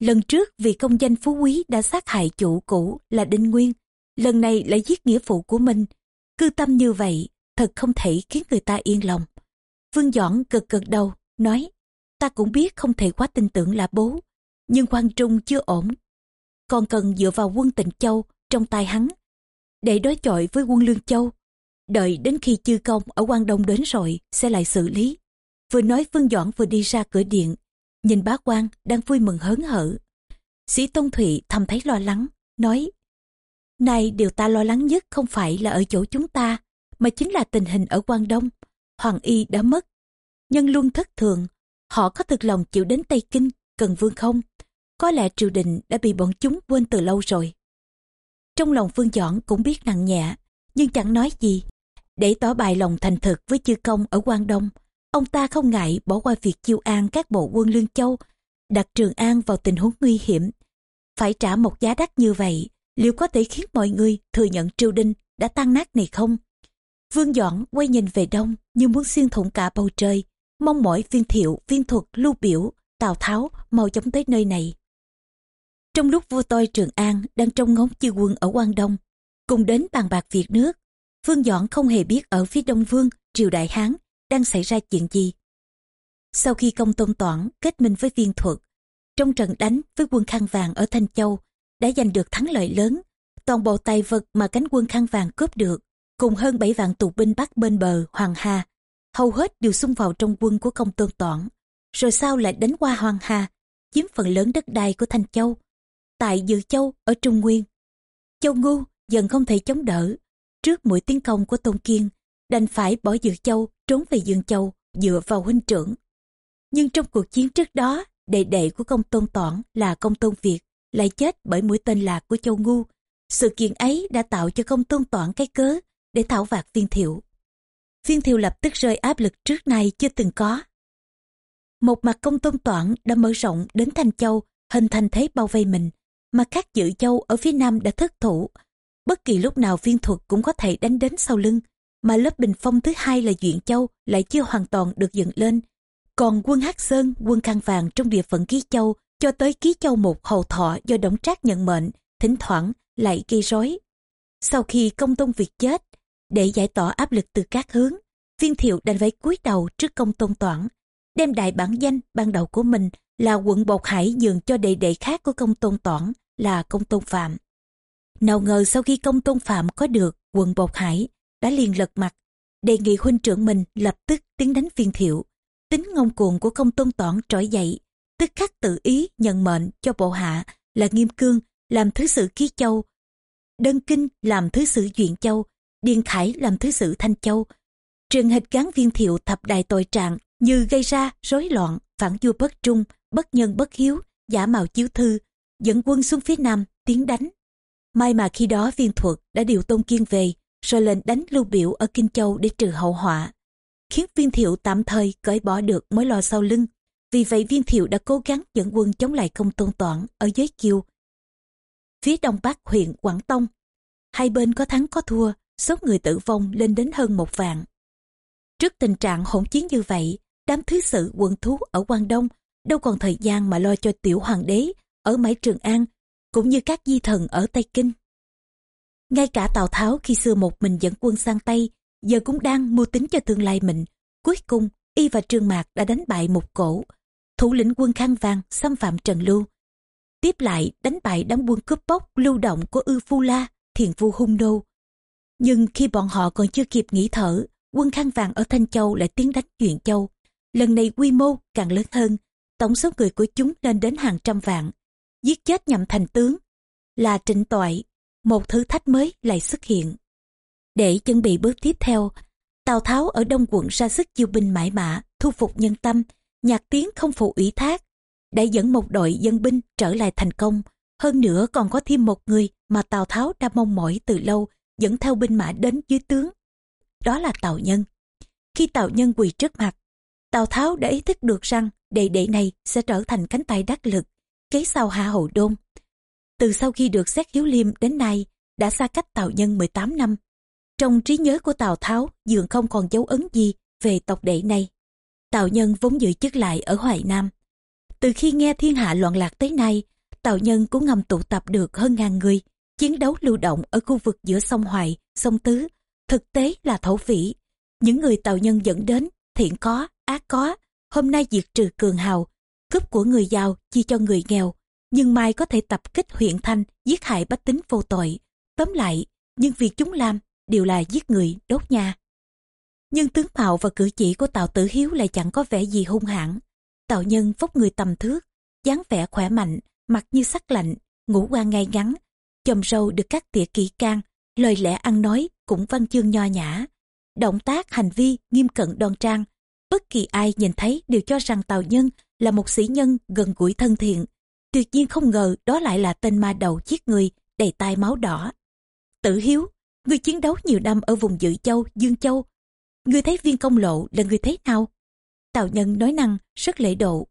Speaker 1: Lần trước vì công danh phú quý đã sát hại chủ cũ là Đinh Nguyên, lần này lại giết nghĩa phụ của mình. Cư tâm như vậy, thật không thể khiến người ta yên lòng. Vương Dõn gật gật đầu, nói, ta cũng biết không thể quá tin tưởng là bố, nhưng quan trung chưa ổn. Còn cần dựa vào quân tịnh châu trong tay hắn để đối chọi với quân Lương Châu. Đợi đến khi chư công ở quan Đông đến rồi sẽ lại xử lý. Vừa nói Vương Dõn vừa đi ra cửa điện, nhìn bá quan đang vui mừng hớn hở. Sĩ Tôn Thụy thầm thấy lo lắng, nói nay điều ta lo lắng nhất không phải là ở chỗ chúng ta, mà chính là tình hình ở Quang Đông. Hoàng Y đã mất. Nhân luôn thất thường, họ có thực lòng chịu đến Tây Kinh, cần vương không? Có lẽ triều đình đã bị bọn chúng quên từ lâu rồi. Trong lòng Phương Dõn cũng biết nặng nhẹ, nhưng chẳng nói gì. Để tỏ bài lòng thành thực với chư công ở Quang Đông, ông ta không ngại bỏ qua việc chiêu an các bộ quân Lương Châu, đặt Trường An vào tình huống nguy hiểm. Phải trả một giá đắt như vậy, liệu có thể khiến mọi người thừa nhận triều đình đã tan nát này không? Vương Dọn quay nhìn về đông như muốn xuyên thủng cả bầu trời, mong mỏi viên thiệu, viên thuật, lưu biểu, Tào Tháo mau chóng tới nơi này. Trong lúc vua tôi Trường An đang trông ngóng chư quân ở Quang Đông, cùng đến bàn bạc việc nước, Vương Dọn không hề biết ở phía Đông Vương, triều Đại Hán, đang xảy ra chuyện gì. Sau khi công tôn toản kết minh với viên thuật, trong trận đánh với quân khăn vàng ở Thanh Châu, đã giành được thắng lợi lớn, toàn bộ tài vật mà cánh quân khăn vàng cướp được, cùng hơn 7 vạn tù binh bắc bên bờ Hoàng Hà, hầu hết đều xung vào trong quân của công tôn toản, rồi sau lại đánh qua Hoàng Hà, chiếm phần lớn đất đai của Thanh Châu. Tại Dự Châu ở Trung Nguyên, Châu Ngu dần không thể chống đỡ, trước mũi tiến công của Tôn Kiên, đành phải bỏ Dự Châu trốn về Dương Châu dựa vào huynh trưởng. Nhưng trong cuộc chiến trước đó, đệ đệ của công tôn toản là công tôn Việt lại chết bởi mũi tên lạc của Châu Ngu. Sự kiện ấy đã tạo cho công tôn toản cái cớ để thảo vạt viên thiệu. Viên thiệu lập tức rơi áp lực trước nay chưa từng có. Một mặt công tôn toản đã mở rộng đến Thanh Châu, hình thành thế bao vây mình, mà các dự châu ở phía nam đã thất thủ. Bất kỳ lúc nào viên thuật cũng có thể đánh đến sau lưng, mà lớp bình phong thứ hai là Duyện Châu lại chưa hoàn toàn được dựng lên. Còn quân Hắc Sơn, quân Khăn Vàng trong địa phận Ký Châu cho tới Ký Châu một hầu thọ do Đổng Trác nhận mệnh, thỉnh thoảng lại gây rối. Sau khi công tôn Việt chết, để giải tỏa áp lực từ các hướng, viên thiệu đành phải cúi đầu trước công tôn toản, đem đại bản danh ban đầu của mình là quận Bột Hải nhường cho đệ đệ khác của công tôn toản là công tôn Phạm. Nào ngờ sau khi công tôn Phạm có được quận Bột Hải, đã liền lật mặt, đề nghị huynh trưởng mình lập tức tiến đánh viên thiệu. Tính ngông cuồng của công tôn toản trỗi dậy, tức khắc tự ý nhận mệnh cho bộ hạ là Nghiêm Cương làm thứ sử Ký Châu, Đơn Kinh làm thứ sử Duyện Châu, Điền Khải làm thứ sử Thanh Châu. Trường hịch gán viên thiệu thập đại tội trạng như gây ra rối loạn, phản vua bất trung, bất nhân bất hiếu, giả mạo chiếu thư, dẫn quân xuống phía nam, tiến đánh. May mà khi đó viên thuật đã điều tôn kiên về, rồi lệnh đánh lưu biểu ở Kinh Châu để trừ hậu họa, khiến viên thiệu tạm thời cởi bỏ được mối lo sau lưng. Vì vậy viên thiệu đã cố gắng dẫn quân chống lại công tôn toản ở giới kiều. Phía đông bắc huyện Quảng Tông, hai bên có thắng có thua, số người tử vong lên đến hơn một vạn. Trước tình trạng hỗn chiến như vậy, đám thứ sự quận thú ở Quang Đông đâu còn thời gian mà lo cho tiểu hoàng đế ở Mãi Trường An, cũng như các di thần ở Tây Kinh. Ngay cả Tào Tháo khi xưa một mình dẫn quân sang Tây, giờ cũng đang mưu tính cho tương lai mình. Cuối cùng, y và Trương Mạc đã đánh bại một cổ, thủ lĩnh quân khang vàng xâm phạm Trần Lưu. Tiếp lại đánh bại đám quân cướp bóc lưu động của Ư Phu La, thiền vu hung nô. Nhưng khi bọn họ còn chưa kịp nghỉ thở, quân khang vàng ở Thanh Châu lại tiến đánh Duyện Châu. Lần này quy mô càng lớn hơn, tổng số người của chúng lên đến hàng trăm vạn. Giết chết nhậm thành tướng là trịnh toại, một thử thách mới lại xuất hiện. Để chuẩn bị bước tiếp theo, Tào Tháo ở Đông quận ra sức chiêu binh mãi mã, thu phục nhân tâm, nhạc tiếng không phụ ủy thác, đã dẫn một đội dân binh trở lại thành công. Hơn nữa còn có thêm một người mà Tào Tháo đã mong mỏi từ lâu dẫn theo binh mã đến dưới tướng. Đó là Tào Nhân. Khi Tào Nhân quỳ trước mặt, Tào Tháo đã ý thức được rằng đệ đệ này sẽ trở thành cánh tay đắc lực, kế sau Hạ Hậu Đôn. Từ sau khi được xét hiếu liêm đến nay, đã xa cách Tào Nhân 18 năm. Trong trí nhớ của Tào Tháo dường không còn dấu ấn gì về tộc đệ này. Tào Nhân vốn giữ chức lại ở Hoài Nam. Từ khi nghe thiên hạ loạn lạc tới nay, Tào Nhân cũng ngầm tụ tập được hơn ngàn người, chiến đấu lưu động ở khu vực giữa sông Hoài, sông Tứ, thực tế là thổ phỉ. Những người Tào Nhân dẫn đến, thiện có, ác có, hôm nay diệt trừ cường hào, cướp của người giàu chi cho người nghèo, nhưng mai có thể tập kích huyện thanh giết hại bách tính vô tội tóm lại nhưng việc chúng làm đều là giết người đốt nhà nhưng tướng mạo và cử chỉ của tào tử hiếu lại chẳng có vẻ gì hung hãn tào nhân vóc người tầm thước dáng vẻ khỏe mạnh mặt như sắc lạnh, ngũ quan ngay ngắn, chòm râu được cắt tỉa kỹ càng, lời lẽ ăn nói cũng văn chương nho nhã. Động tác, hành vi nghiêm cẩn đoan trang. Bất kỳ ai nhìn thấy đều cho rằng Tào Nhân là một sĩ nhân gần gũi thân thiện. Tuyệt nhiên không ngờ đó lại là tên ma đầu giết người, đầy tai máu đỏ. Tử Hiếu, người chiến đấu nhiều năm ở vùng Dự Châu, Dương Châu. Người thấy viên công lộ là người thế nào? Tào Nhân nói năng rất lễ độ.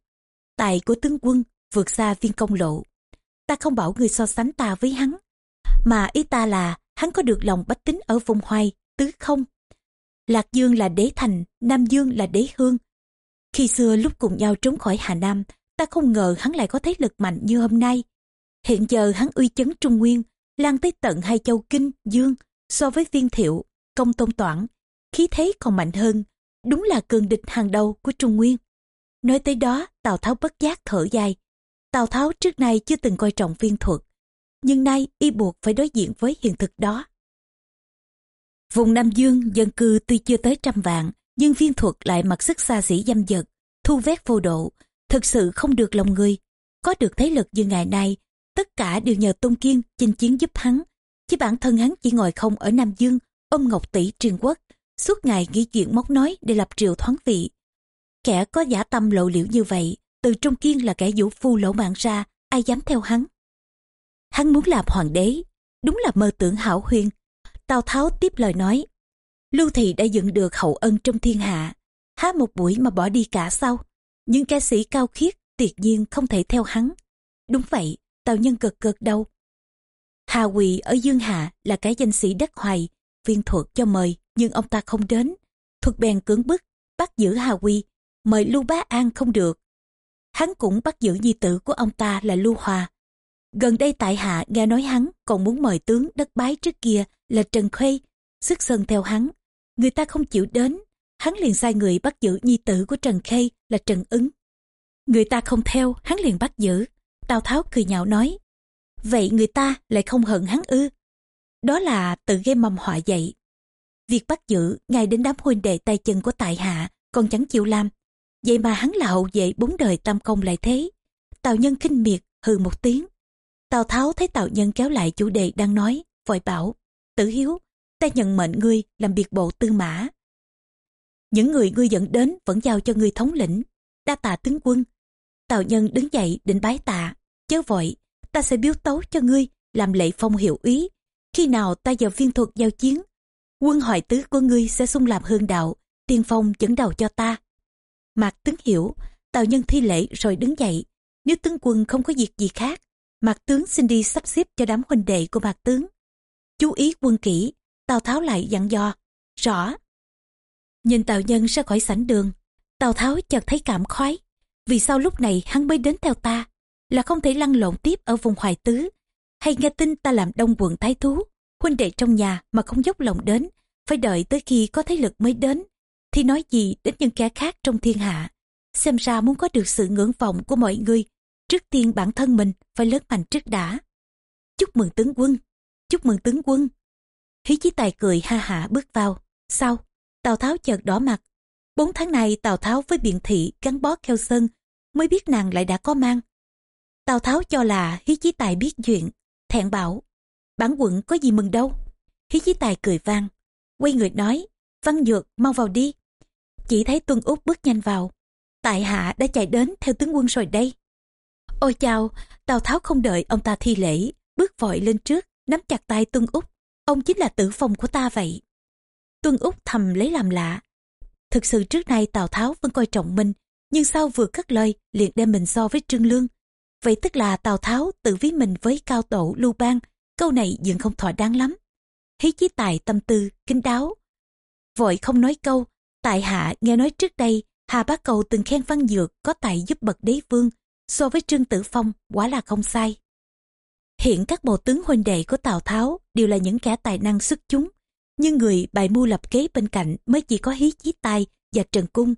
Speaker 1: Tài của tướng quân vượt xa viên công lộ. Ta không bảo người so sánh ta với hắn. Mà ý ta là hắn có được lòng bách tính ở vùng hoài, tứ không? Lạc Dương là đế thành, Nam Dương là đế hương. Khi xưa lúc cùng nhau trốn khỏi Hà Nam, ta không ngờ hắn lại có thế lực mạnh như hôm nay. Hiện giờ hắn uy chấn Trung Nguyên, lan tới tận hai châu Kinh, Dương, so với viên thiệu, công tôn toản, khí thế còn mạnh hơn, đúng là cường địch hàng đầu của Trung Nguyên. Nói tới đó, Tào Tháo bất giác thở dài. Tào Tháo trước nay chưa từng coi trọng viên thuật, nhưng nay y buộc phải đối diện với hiện thực đó. Vùng Nam Dương dân cư tuy chưa tới trăm vạn, nhưng viên thuật lại mặc sức xa xỉ dâm dật, thu vét vô độ, thực sự không được lòng người. Có được thế lực như ngày nay, tất cả đều nhờ Tôn Kiên chinh chiến giúp hắn, chứ bản thân hắn chỉ ngồi không ở Nam Dương, ôm ngọc tỷ truyền quốc, suốt ngày nghĩ chuyện móc nói để lập triều thoáng vị. Kẻ có giả tâm lộ liễu như vậy, từ Trung Kiên là kẻ vũ phu lỗ mạng ra, ai dám theo hắn. Hắn muốn làm hoàng đế, đúng là mơ tưởng hảo huyền. Tào Tháo tiếp lời nói, Lưu Thị đã dựng được hậu ân trong thiên hạ, há một buổi mà bỏ đi cả sau. Những ca sĩ cao khiết tuyệt nhiên không thể theo hắn. Đúng vậy, Tào Nhân cực cực đâu. Hà Quỳ ở Dương Hạ là cái danh sĩ đất hoài, viên thuật cho mời, nhưng ông ta không đến. Thuật bèn cưỡng bức, bắt giữ Hà Quỳ, mời Lưu Bá An không được. Hắn cũng bắt giữ nhi tử của ông ta là Lưu Hòa. Gần đây tại hạ nghe nói hắn còn muốn mời tướng đất bái trước kia là Trần Khuê, sức sơn theo hắn. Người ta không chịu đến, hắn liền sai người bắt giữ nhi tử của Trần Khê là Trần Ứng. Người ta không theo, hắn liền bắt giữ. Tào Tháo cười nhạo nói, vậy người ta lại không hận hắn ư. Đó là tự gây mầm họa dậy. Việc bắt giữ, ngay đến đám huynh đệ tay chân của tại hạ, còn chẳng chịu làm. Vậy mà hắn là hậu vệ bốn đời tam công lại thế. Tào Nhân kinh miệt, hừ một tiếng. Tào Tháo thấy Tào Nhân kéo lại chủ đề đang nói, vội bảo, tử hiếu, ta nhận mệnh ngươi làm biệt bộ tư mã. Những người ngươi dẫn đến vẫn giao cho ngươi thống lĩnh, đa tạ tướng quân. Tào Nhân đứng dậy định bái tạ, chớ vội, ta sẽ biếu tấu cho ngươi làm lệ phong hiệu úy. Khi nào ta vào viên thuật giao chiến, quân hỏi tứ của ngươi sẽ xung làm hương đạo, tiên phong dẫn đầu cho ta. Mạc tướng hiểu, Tào Nhân thi lễ rồi đứng dậy. Nếu tướng quân không có việc gì khác, Mạc tướng xin đi sắp xếp cho đám huynh đệ của Mạc tướng. Chú ý quân kỹ, Tào Tháo lại dặn dò. Rõ. Nhìn Tào Nhân ra khỏi sảnh đường, Tào Tháo chợt thấy cảm khoái. Vì sao lúc này hắn mới đến theo ta? Là không thể lăn lộn tiếp ở vùng hoài tứ. Hay nghe tin ta làm đông quận thái thú, huynh đệ trong nhà mà không dốc lòng đến, phải đợi tới khi có thế lực mới đến. Thì nói gì đến những kẻ khác trong thiên hạ. Xem ra muốn có được sự ngưỡng vọng của mọi người, trước tiên bản thân mình phải lớn mạnh trước đã. Chúc mừng tướng quân, chúc mừng tướng quân. Hí chí tài cười ha hả bước vào. Sao? Tào Tháo chợt đỏ mặt. Bốn tháng này Tào Tháo với biện thị gắn bó keo sơn, mới biết nàng lại đã có mang. Tào Tháo cho là Hí chí tài biết chuyện, thẹn bảo. Bản quận có gì mừng đâu. Hí chí tài cười vang, quay người nói, văn nhược mau vào đi. Chỉ thấy Tuân Úc bước nhanh vào. Tại hạ đã chạy đến theo tướng quân rồi đây. Ôi chào, Tào Tháo không đợi ông ta thi lễ, bước vội lên trước, nắm chặt tay Tuân Úc. Ông chính là tử phong của ta vậy. Tuân Úc thầm lấy làm lạ. Thực sự trước nay Tào Tháo vẫn coi trọng mình, nhưng sau vừa cất lời liền đem mình so với Trương Lương. Vậy tức là Tào Tháo tự ví mình với cao tổ Lưu Bang, câu này dường không thỏa đáng lắm. Hí chí tài tâm tư, kính đáo. Vội không nói câu, tại hạ nghe nói trước đây Hà Bá Cầu từng khen Văn Dược có tài giúp bậc đế vương, so với Trương Tử Phong quả là không sai. Hiện các bộ tướng huynh đệ của Tào Tháo đều là những kẻ tài năng xuất chúng, nhưng người bài mưu lập kế bên cạnh mới chỉ có hí chí tai và trần cung.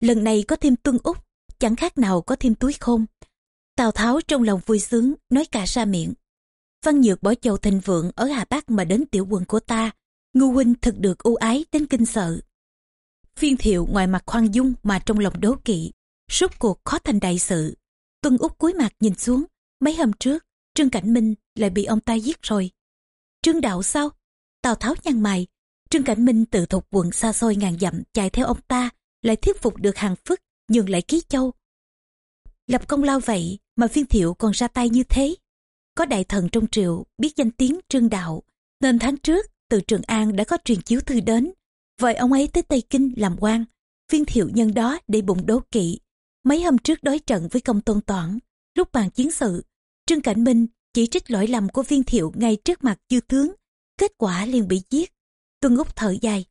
Speaker 1: Lần này có thêm tuân úc, chẳng khác nào có thêm túi khôn. Tào Tháo trong lòng vui sướng, nói cả ra miệng. Văn Nhược bỏ chầu thịnh vượng ở Hà Bắc mà đến tiểu quần của ta, ngu huynh thật được ưu ái đến kinh sợ. Phiên thiệu ngoài mặt khoan dung mà trong lòng đố kỵ, suốt cuộc khó thành đại sự. Tuân út cúi mặt nhìn xuống, mấy hôm trước, Trương Cảnh Minh lại bị ông ta giết rồi. Trương Đạo sao? Tào Tháo nhăn mày. Trương Cảnh Minh tự thuộc quận xa xôi ngàn dặm chạy theo ông ta, lại thuyết phục được hàng phức, nhường lại ký châu. Lập công lao vậy mà phiên thiệu còn ra tay như thế. Có đại thần trong triệu biết danh tiếng Trương Đạo, nên tháng trước từ Trường An đã có truyền chiếu thư đến. Vậy ông ấy tới Tây Kinh làm quan, phiên thiệu nhân đó để bụng đố kỵ. Mấy hôm trước đối trận với công tôn toản, lúc bàn chiến sự, Trương Cảnh Minh chỉ trích lỗi lầm của viên thiệu ngay trước mặt dư tướng, kết quả liền bị giết. Tuân Úc thở dài.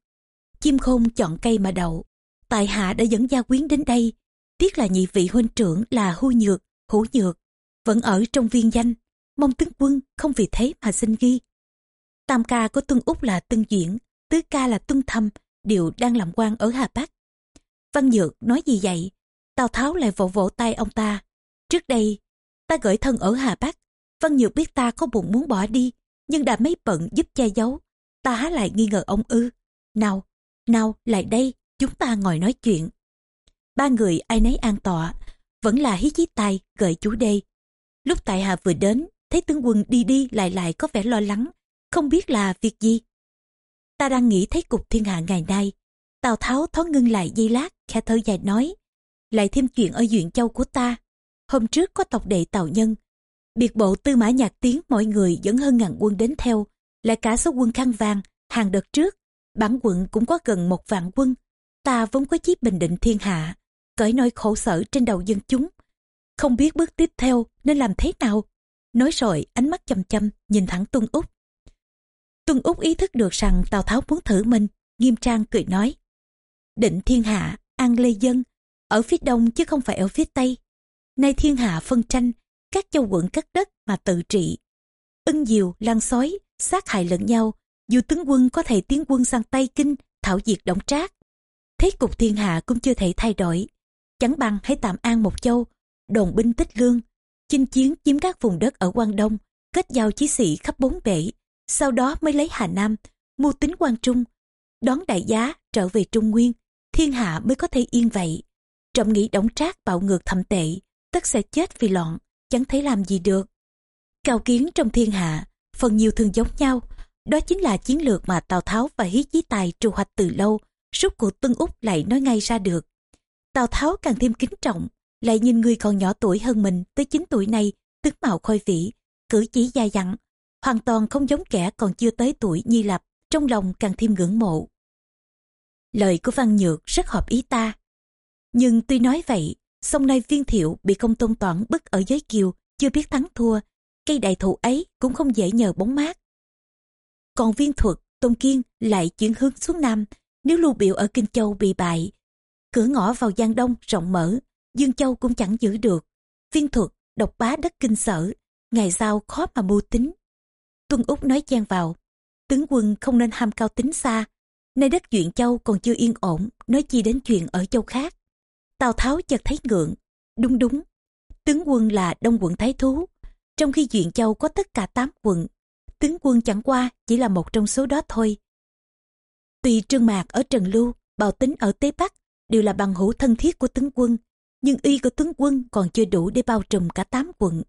Speaker 1: Chim khôn chọn cây mà đậu. Tại hạ đã dẫn gia quyến đến đây. Tiếc là nhị vị huynh trưởng là hưu nhược, hữu nhược, vẫn ở trong viên danh. Mong tướng quân không vì thế mà xin ghi. Tam ca của Tuân Úc là Tân Duyển, tứ ca là Tuân Thâm, đều đang làm quan ở Hà Bắc. Văn Nhược nói gì vậy? Tào Tháo lại vỗ vỗ tay ông ta. Trước đây, ta gửi thân ở Hà Bắc. Văn Nhược biết ta có bụng muốn bỏ đi, nhưng đã mấy bận giúp che giấu. Ta há lại nghi ngờ ông ư. Nào, nào, lại đây, chúng ta ngồi nói chuyện. Ba người ai nấy an tọa, vẫn là hí chí tài, gợi chú đề Lúc tại hạ vừa đến, thấy tướng quân đi đi lại lại có vẻ lo lắng, không biết là việc gì. Ta đang nghĩ thấy cục thiên hạ ngày nay. Tào Tháo thoáng ngưng lại giây lát, khẽ thở dài nói. Lại thêm chuyện ở Duyện Châu của ta. Hôm trước có tộc đệ Tào Nhân. Biệt bộ tư mã nhạc tiếng mọi người dẫn hơn ngàn quân đến theo. Lại cả số quân khăn vàng, hàng đợt trước. Bản quận cũng có gần một vạn quân. Ta vốn có chí bình định thiên hạ. Cởi nỗi khổ sở trên đầu dân chúng. Không biết bước tiếp theo nên làm thế nào. Nói rồi ánh mắt chăm chăm nhìn thẳng Tuân Úc Tuân Úc ý thức được rằng Tào Tháo muốn thử mình, nghiêm trang cười nói. Định thiên hạ, an lê dân, ở phía đông chứ không phải ở phía tây. Nay thiên hạ phân tranh, các châu quận cắt đất mà tự trị. Ưng diều, lan sói, sát hại lẫn nhau, dù tướng quân có thể tiến quân sang Tây Kinh, thảo diệt động trác. Thế cục thiên hạ cũng chưa thể thay đổi. Chẳng bằng hãy tạm an một châu, đồn binh tích lương, chinh chiến chiếm các vùng đất ở Quang Đông, kết giao chí sĩ khắp bốn bể, sau đó mới lấy Hà Nam, mưu tính quan trung, đón đại giá trở về Trung Nguyên, thiên hạ mới có thể yên vậy. Trọng nghĩ đóng trác bạo ngược thầm tệ, tất sẽ chết vì loạn, chẳng thấy làm gì được. Cao kiến trong thiên hạ, phần nhiều thường giống nhau, đó chính là chiến lược mà Tào Tháo và Hí Chí Tài trù hoạch từ lâu, rốt cuộc Tân Úc lại nói ngay ra được. Tào Tháo càng thêm kính trọng, lại nhìn người còn nhỏ tuổi hơn mình tới 9 tuổi này, tướng mạo khôi vĩ, cử chỉ gia dặn, hoàn toàn không giống kẻ còn chưa tới tuổi nhi lập, trong lòng càng thêm ngưỡng mộ. Lời của Văn Nhược rất hợp ý ta. Nhưng tuy nói vậy, song nay viên thiệu bị công tôn toản bức ở giới kiều, chưa biết thắng thua, cây đại thụ ấy cũng không dễ nhờ bóng mát. Còn viên thuật, tôn kiên lại chuyển hướng xuống Nam, nếu lưu biểu ở Kinh Châu bị bại, cửa ngõ vào Giang Đông rộng mở, Dương Châu cũng chẳng giữ được. Viên thuật, độc bá đất kinh sở, ngày sau khó mà mưu tính. Tuân Úc nói chen vào. Tướng quân không nên ham cao tính xa. Nơi đất Duyện Châu còn chưa yên ổn, nói chi đến chuyện ở châu khác. Tào Tháo chợt thấy ngượng. Đúng đúng, tướng quân là đông quận Thái Thú. Trong khi Duyện Châu có tất cả 8 quận, tướng quân chẳng qua chỉ là một trong số đó thôi. Tuy Trương Mạc ở Trần Lưu, Bào Tính ở Tế Bắc đều là bằng hữu thân thiết của tướng quân, nhưng y của tướng quân còn chưa đủ để bao trùm cả 8 quận.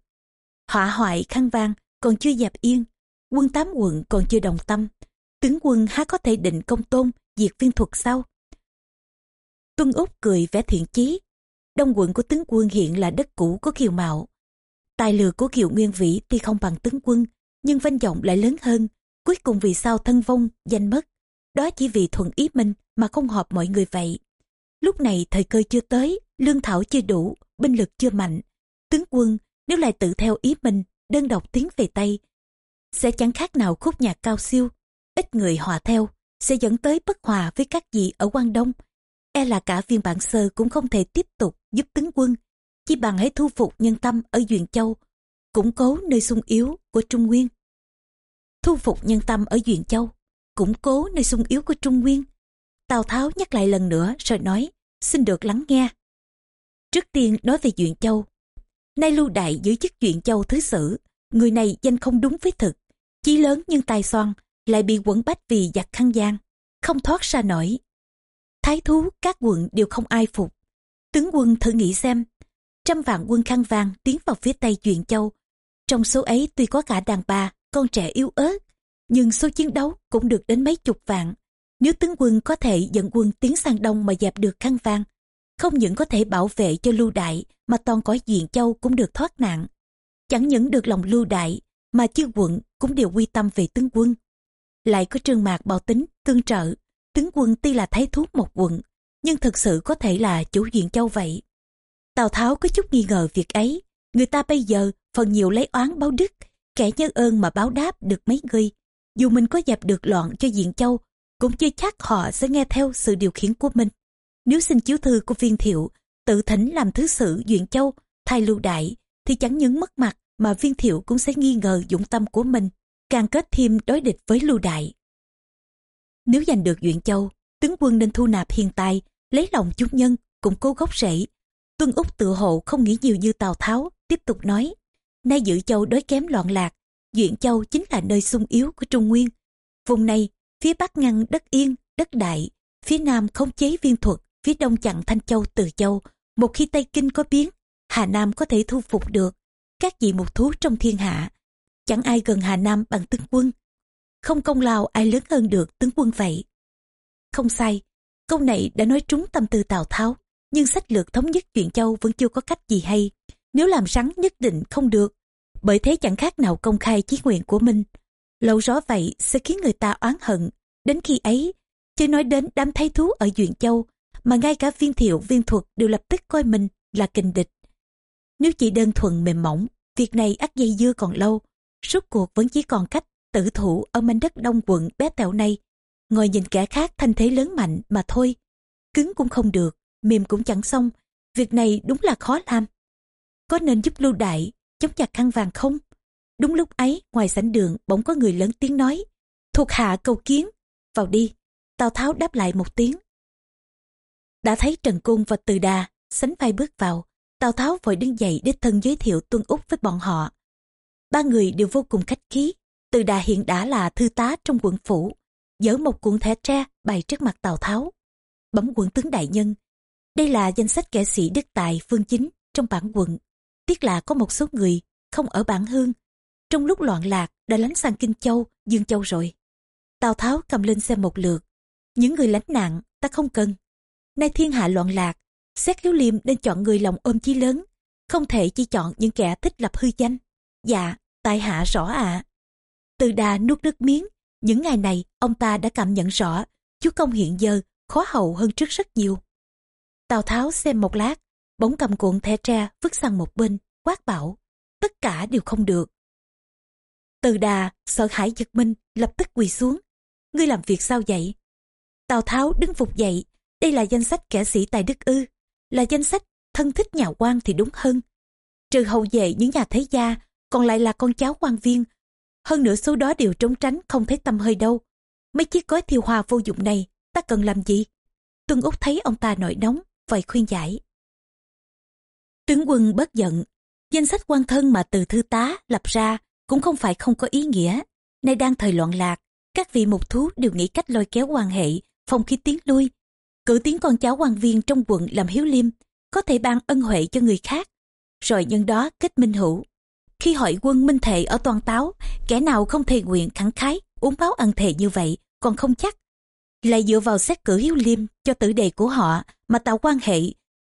Speaker 1: Họa hoại khăn vang còn chưa dẹp yên, quân tám quận còn chưa đồng tâm tướng quân há có thể định công tôn diệt viên thuật sau tuân úc cười vẻ thiện chí. Đông quận của tướng quân hiện là đất cũ của kiều mạo. Tài lừa của kiều nguyên vĩ tuy không bằng tướng quân nhưng danh vọng lại lớn hơn. Cuối cùng vì sao thân vong danh mất? Đó chỉ vì thuận ý mình mà không hợp mọi người vậy. Lúc này thời cơ chưa tới lương thảo chưa đủ binh lực chưa mạnh. Tướng quân nếu lại tự theo ý mình đơn độc tiến về tây sẽ chẳng khác nào khúc nhạc cao siêu, ít người hòa theo, sẽ dẫn tới bất hòa với các vị ở quan Đông. E là cả viên bản sơ cũng không thể tiếp tục giúp tướng quân, chỉ bằng hãy thu phục nhân tâm ở Duyện Châu, củng cố nơi sung yếu của Trung Nguyên. Thu phục nhân tâm ở Duyện Châu, củng cố nơi sung yếu của Trung Nguyên. Tào Tháo nhắc lại lần nữa rồi nói, xin được lắng nghe. Trước tiên nói về Duyện Châu. Nay lưu đại giữ chức Duyện Châu Thứ Sử, người này danh không đúng với thực chí lớn nhưng tài xoan lại bị quẩn bách vì giặc khăn giang không thoát ra nổi thái thú các quận đều không ai phục tướng quân thử nghĩ xem trăm vạn quân khăn vàng tiến vào phía tây duyện châu Trong số ấy tuy có cả đàn bà, con trẻ yếu ớt, nhưng số chiến đấu cũng được đến mấy chục vạn. Nếu tướng quân có thể dẫn quân tiến sang đông mà dẹp được khăn vàng không những có thể bảo vệ cho lưu đại mà toàn cõi diện châu cũng được thoát nạn. Chẳng những được lòng lưu đại mà chư quận cũng đều quy tâm về tướng quân. Lại có trương mạc bảo tính, tương trợ, tướng quân tuy là thái thú một quận, nhưng thực sự có thể là chủ diện châu vậy. Tào Tháo có chút nghi ngờ việc ấy, người ta bây giờ phần nhiều lấy oán báo đức, kẻ nhớ ơn mà báo đáp được mấy người. Dù mình có dẹp được loạn cho diện châu, cũng chưa chắc họ sẽ nghe theo sự điều khiển của mình. Nếu xin chiếu thư của viên thiệu, tự thỉnh làm thứ sử Duyện Châu, thay lưu đại, thì chẳng những mất mặt mà viên thiệu cũng sẽ nghi ngờ dụng tâm của mình, càng kết thêm đối địch với lưu đại. Nếu giành được Duyện Châu, tướng quân nên thu nạp hiền tài, lấy lòng chúng nhân, củng cố gốc rễ. Tuân Úc tự hộ không nghĩ nhiều như Tào Tháo, tiếp tục nói, nay giữ châu đối kém loạn lạc, Duyện Châu chính là nơi sung yếu của Trung Nguyên. Vùng này, phía bắc ngăn đất yên, đất đại, phía nam khống chế viên thuật, phía đông chặn Thanh Châu, Từ Châu. Một khi Tây Kinh có biến, Hà Nam có thể thu phục được các vị một thú trong thiên hạ. Chẳng ai gần Hà Nam bằng tướng quân. Không công lao ai lớn hơn được tướng quân vậy. Không sai, câu này đã nói trúng tâm tư Tào Tháo, nhưng sách lược thống nhất chuyện châu vẫn chưa có cách gì hay. Nếu làm rắn nhất định không được, bởi thế chẳng khác nào công khai chí nguyện của mình. Lâu rõ vậy sẽ khiến người ta oán hận. Đến khi ấy, chưa nói đến đám thái thú ở Duyện Châu, mà ngay cả viên thiệu viên thuật đều lập tức coi mình là kình địch. Nếu chỉ đơn thuần mềm mỏng, việc này ắt dây dưa còn lâu, suốt cuộc vẫn chỉ còn cách tự thủ ở mảnh đất đông quận bé tẹo này. Ngồi nhìn kẻ khác thanh thế lớn mạnh mà thôi. Cứng cũng không được, mềm cũng chẳng xong, việc này đúng là khó làm. Có nên giúp lưu đại, chống chặt khăn vàng không? Đúng lúc ấy, ngoài sảnh đường bỗng có người lớn tiếng nói, thuộc hạ cầu kiến, vào đi. Tào Tháo đáp lại một tiếng. Đã thấy Trần Cung và Từ Đà sánh vai bước vào, Tào Tháo vội đứng dậy để thân giới thiệu Tuân Úc với bọn họ. Ba người đều vô cùng khách khí, từ Đà hiện đã là thư tá trong quận phủ, dỡ một cuộn thẻ tre bày trước mặt Tào Tháo. Bấm quận tướng đại nhân, đây là danh sách kẻ sĩ đức tài phương chính trong bản quận. Tiếc là có một số người không ở bản hương, trong lúc loạn lạc đã lánh sang Kinh Châu, Dương Châu rồi. Tào Tháo cầm lên xem một lượt, những người lánh nạn ta không cần. Nay thiên hạ loạn lạc, xét hiếu liêm nên chọn người lòng ôm chí lớn, không thể chỉ chọn những kẻ thích lập hư danh. Dạ, tại hạ rõ ạ. Từ đà nuốt nước miếng, những ngày này ông ta đã cảm nhận rõ chúa công hiện giờ khó hậu hơn trước rất nhiều. Tào Tháo xem một lát, bỗng cầm cuộn thẻ tre vứt sang một bên, quát bảo, tất cả đều không được. Từ đà, sợ hãi giật mình, lập tức quỳ xuống. Ngươi làm việc sao vậy? Tào Tháo đứng phục dậy, đây là danh sách kẻ sĩ tài đức ư, là danh sách thân thích nhà quan thì đúng hơn. Trừ hậu vệ những nhà thế gia, còn lại là con cháu quan viên. Hơn nữa số đó đều trốn tránh không thấy tâm hơi đâu. Mấy chiếc gói thiêu hoa vô dụng này, ta cần làm gì? Tuân Úc thấy ông ta nổi nóng, vậy khuyên giải. Tướng quân bất giận, danh sách quan thân mà từ thư tá lập ra cũng không phải không có ý nghĩa. Nay đang thời loạn lạc, các vị mục thú đều nghĩ cách lôi kéo quan hệ, phòng khi tiến lui. Cử tiếng con cháu quan viên trong quận làm hiếu liêm, có thể ban ân huệ cho người khác. Rồi nhân đó kết minh hữu. Khi hội quân minh thệ ở toàn táo, kẻ nào không thề nguyện khẳng khái, uống máu ăn thề như vậy, còn không chắc. Lại dựa vào xét cử hiếu liêm cho tử đệ của họ mà tạo quan hệ,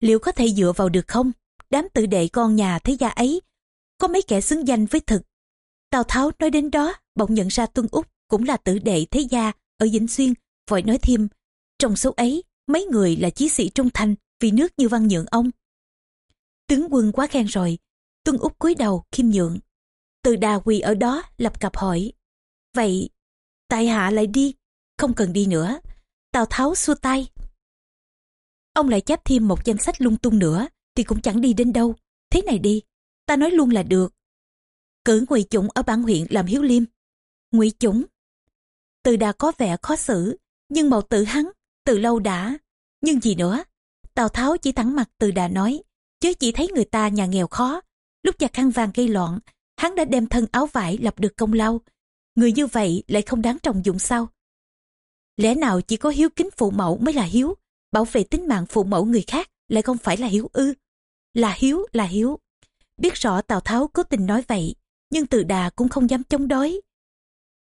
Speaker 1: liệu có thể dựa vào được không? Đám tử đệ con nhà thế gia ấy, có mấy kẻ xứng danh với thực. Tào Tháo nói đến đó, bỗng nhận ra Tuân Úc cũng là tử đệ thế gia ở Vĩnh Xuyên, vội nói thêm, trong số ấy, mấy người là chí sĩ trung thành vì nước như văn nhượng ông. Tướng quân quá khen rồi, Tuân Úc cúi đầu khiêm nhượng. Từ đà quỳ ở đó lập cặp hỏi, vậy tại hạ lại đi, không cần đi nữa. Tào Tháo xua tay. Ông lại chép thêm một danh sách lung tung nữa, thì cũng chẳng đi đến đâu. Thế này đi, ta nói luôn là được. Cử Ngụy Chủng ở bản huyện làm hiếu liêm. Ngụy Chủng từ đà có vẻ khó xử, nhưng màu tự hắn, từ lâu đã. Nhưng gì nữa? Tào Tháo chỉ thẳng mặt từ đà nói, chứ chỉ thấy người ta nhà nghèo khó. Lúc giặc khăn vàng gây loạn, hắn đã đem thân áo vải lập được công lao. Người như vậy lại không đáng trọng dụng sao? Lẽ nào chỉ có hiếu kính phụ mẫu mới là hiếu, bảo vệ tính mạng phụ mẫu người khác lại không phải là hiếu ư? Là hiếu, là hiếu. Biết rõ Tào Tháo cố tình nói vậy, nhưng từ đà cũng không dám chống đối.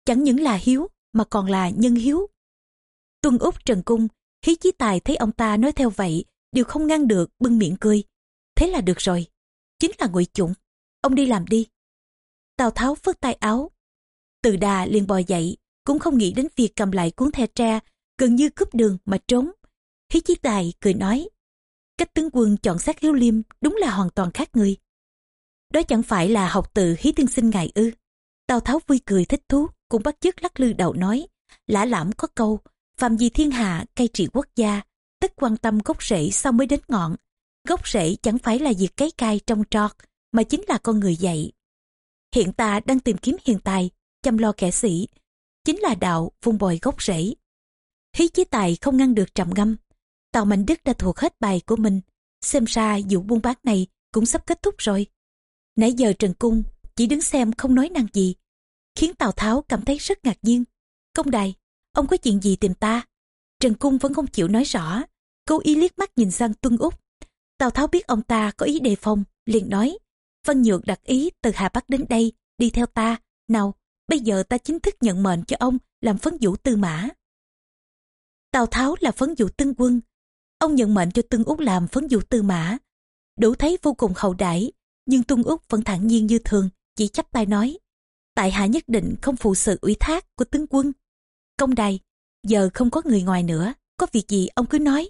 Speaker 1: Chẳng những là hiếu, mà còn là nhân hiếu. Tuân Úc Trần Cung, Hí Chí Tài thấy ông ta nói theo vậy, đều không ngăn được, bưng miệng cười. Thế là được rồi, chính là ngụy chủng. Ông đi làm đi. Tào Tháo phất tay áo. Từ đà liền bò dậy, cũng không nghĩ đến việc cầm lại cuốn the tre, gần như cướp đường mà trốn. Hí Chí Tài cười nói, cách tướng quân chọn sát hiếu liêm đúng là hoàn toàn khác người. Đó chẳng phải là học từ hí tiên sinh ngài ư. Tào Tháo vui cười thích thú, cũng bắt chước lắc lư đầu nói, lã lãm có câu, phàm gì thiên hạ cai trị quốc gia, tất quan tâm gốc rễ sau mới đến ngọn. Gốc rễ chẳng phải là việc cấy cai trong trọt, mà chính là con người dạy. Hiện ta đang tìm kiếm hiện tài, chăm lo kẻ sĩ, chính là đạo vun bồi gốc rễ. Hí chí tài không ngăn được trầm ngâm. Tào Mạnh Đức đã thuộc hết bài của mình, xem ra vụ buôn bán này cũng sắp kết thúc rồi. Nãy giờ Trần Cung chỉ đứng xem không nói năng gì, khiến Tào Tháo cảm thấy rất ngạc nhiên. Công đài, ông có chuyện gì tìm ta? Trần Cung vẫn không chịu nói rõ, câu y liếc mắt nhìn sang Tuân Úc. Tào Tháo biết ông ta có ý đề phòng, liền nói, Văn Nhược đặt ý từ Hà Bắc đến đây, đi theo ta, nào, bây giờ ta chính thức nhận mệnh cho ông làm phấn vũ tư mã. Tào Tháo là phấn vũ tương quân, ông nhận mệnh cho Tương Úc làm phấn vũ tư mã. Đủ thấy vô cùng hậu đãi, nhưng Tương Úc vẫn thản nhiên như thường, chỉ chắp tay nói, tại hạ nhất định không phụ sự ủy thác của tướng quân. Công đài, giờ không có người ngoài nữa, có việc gì ông cứ nói.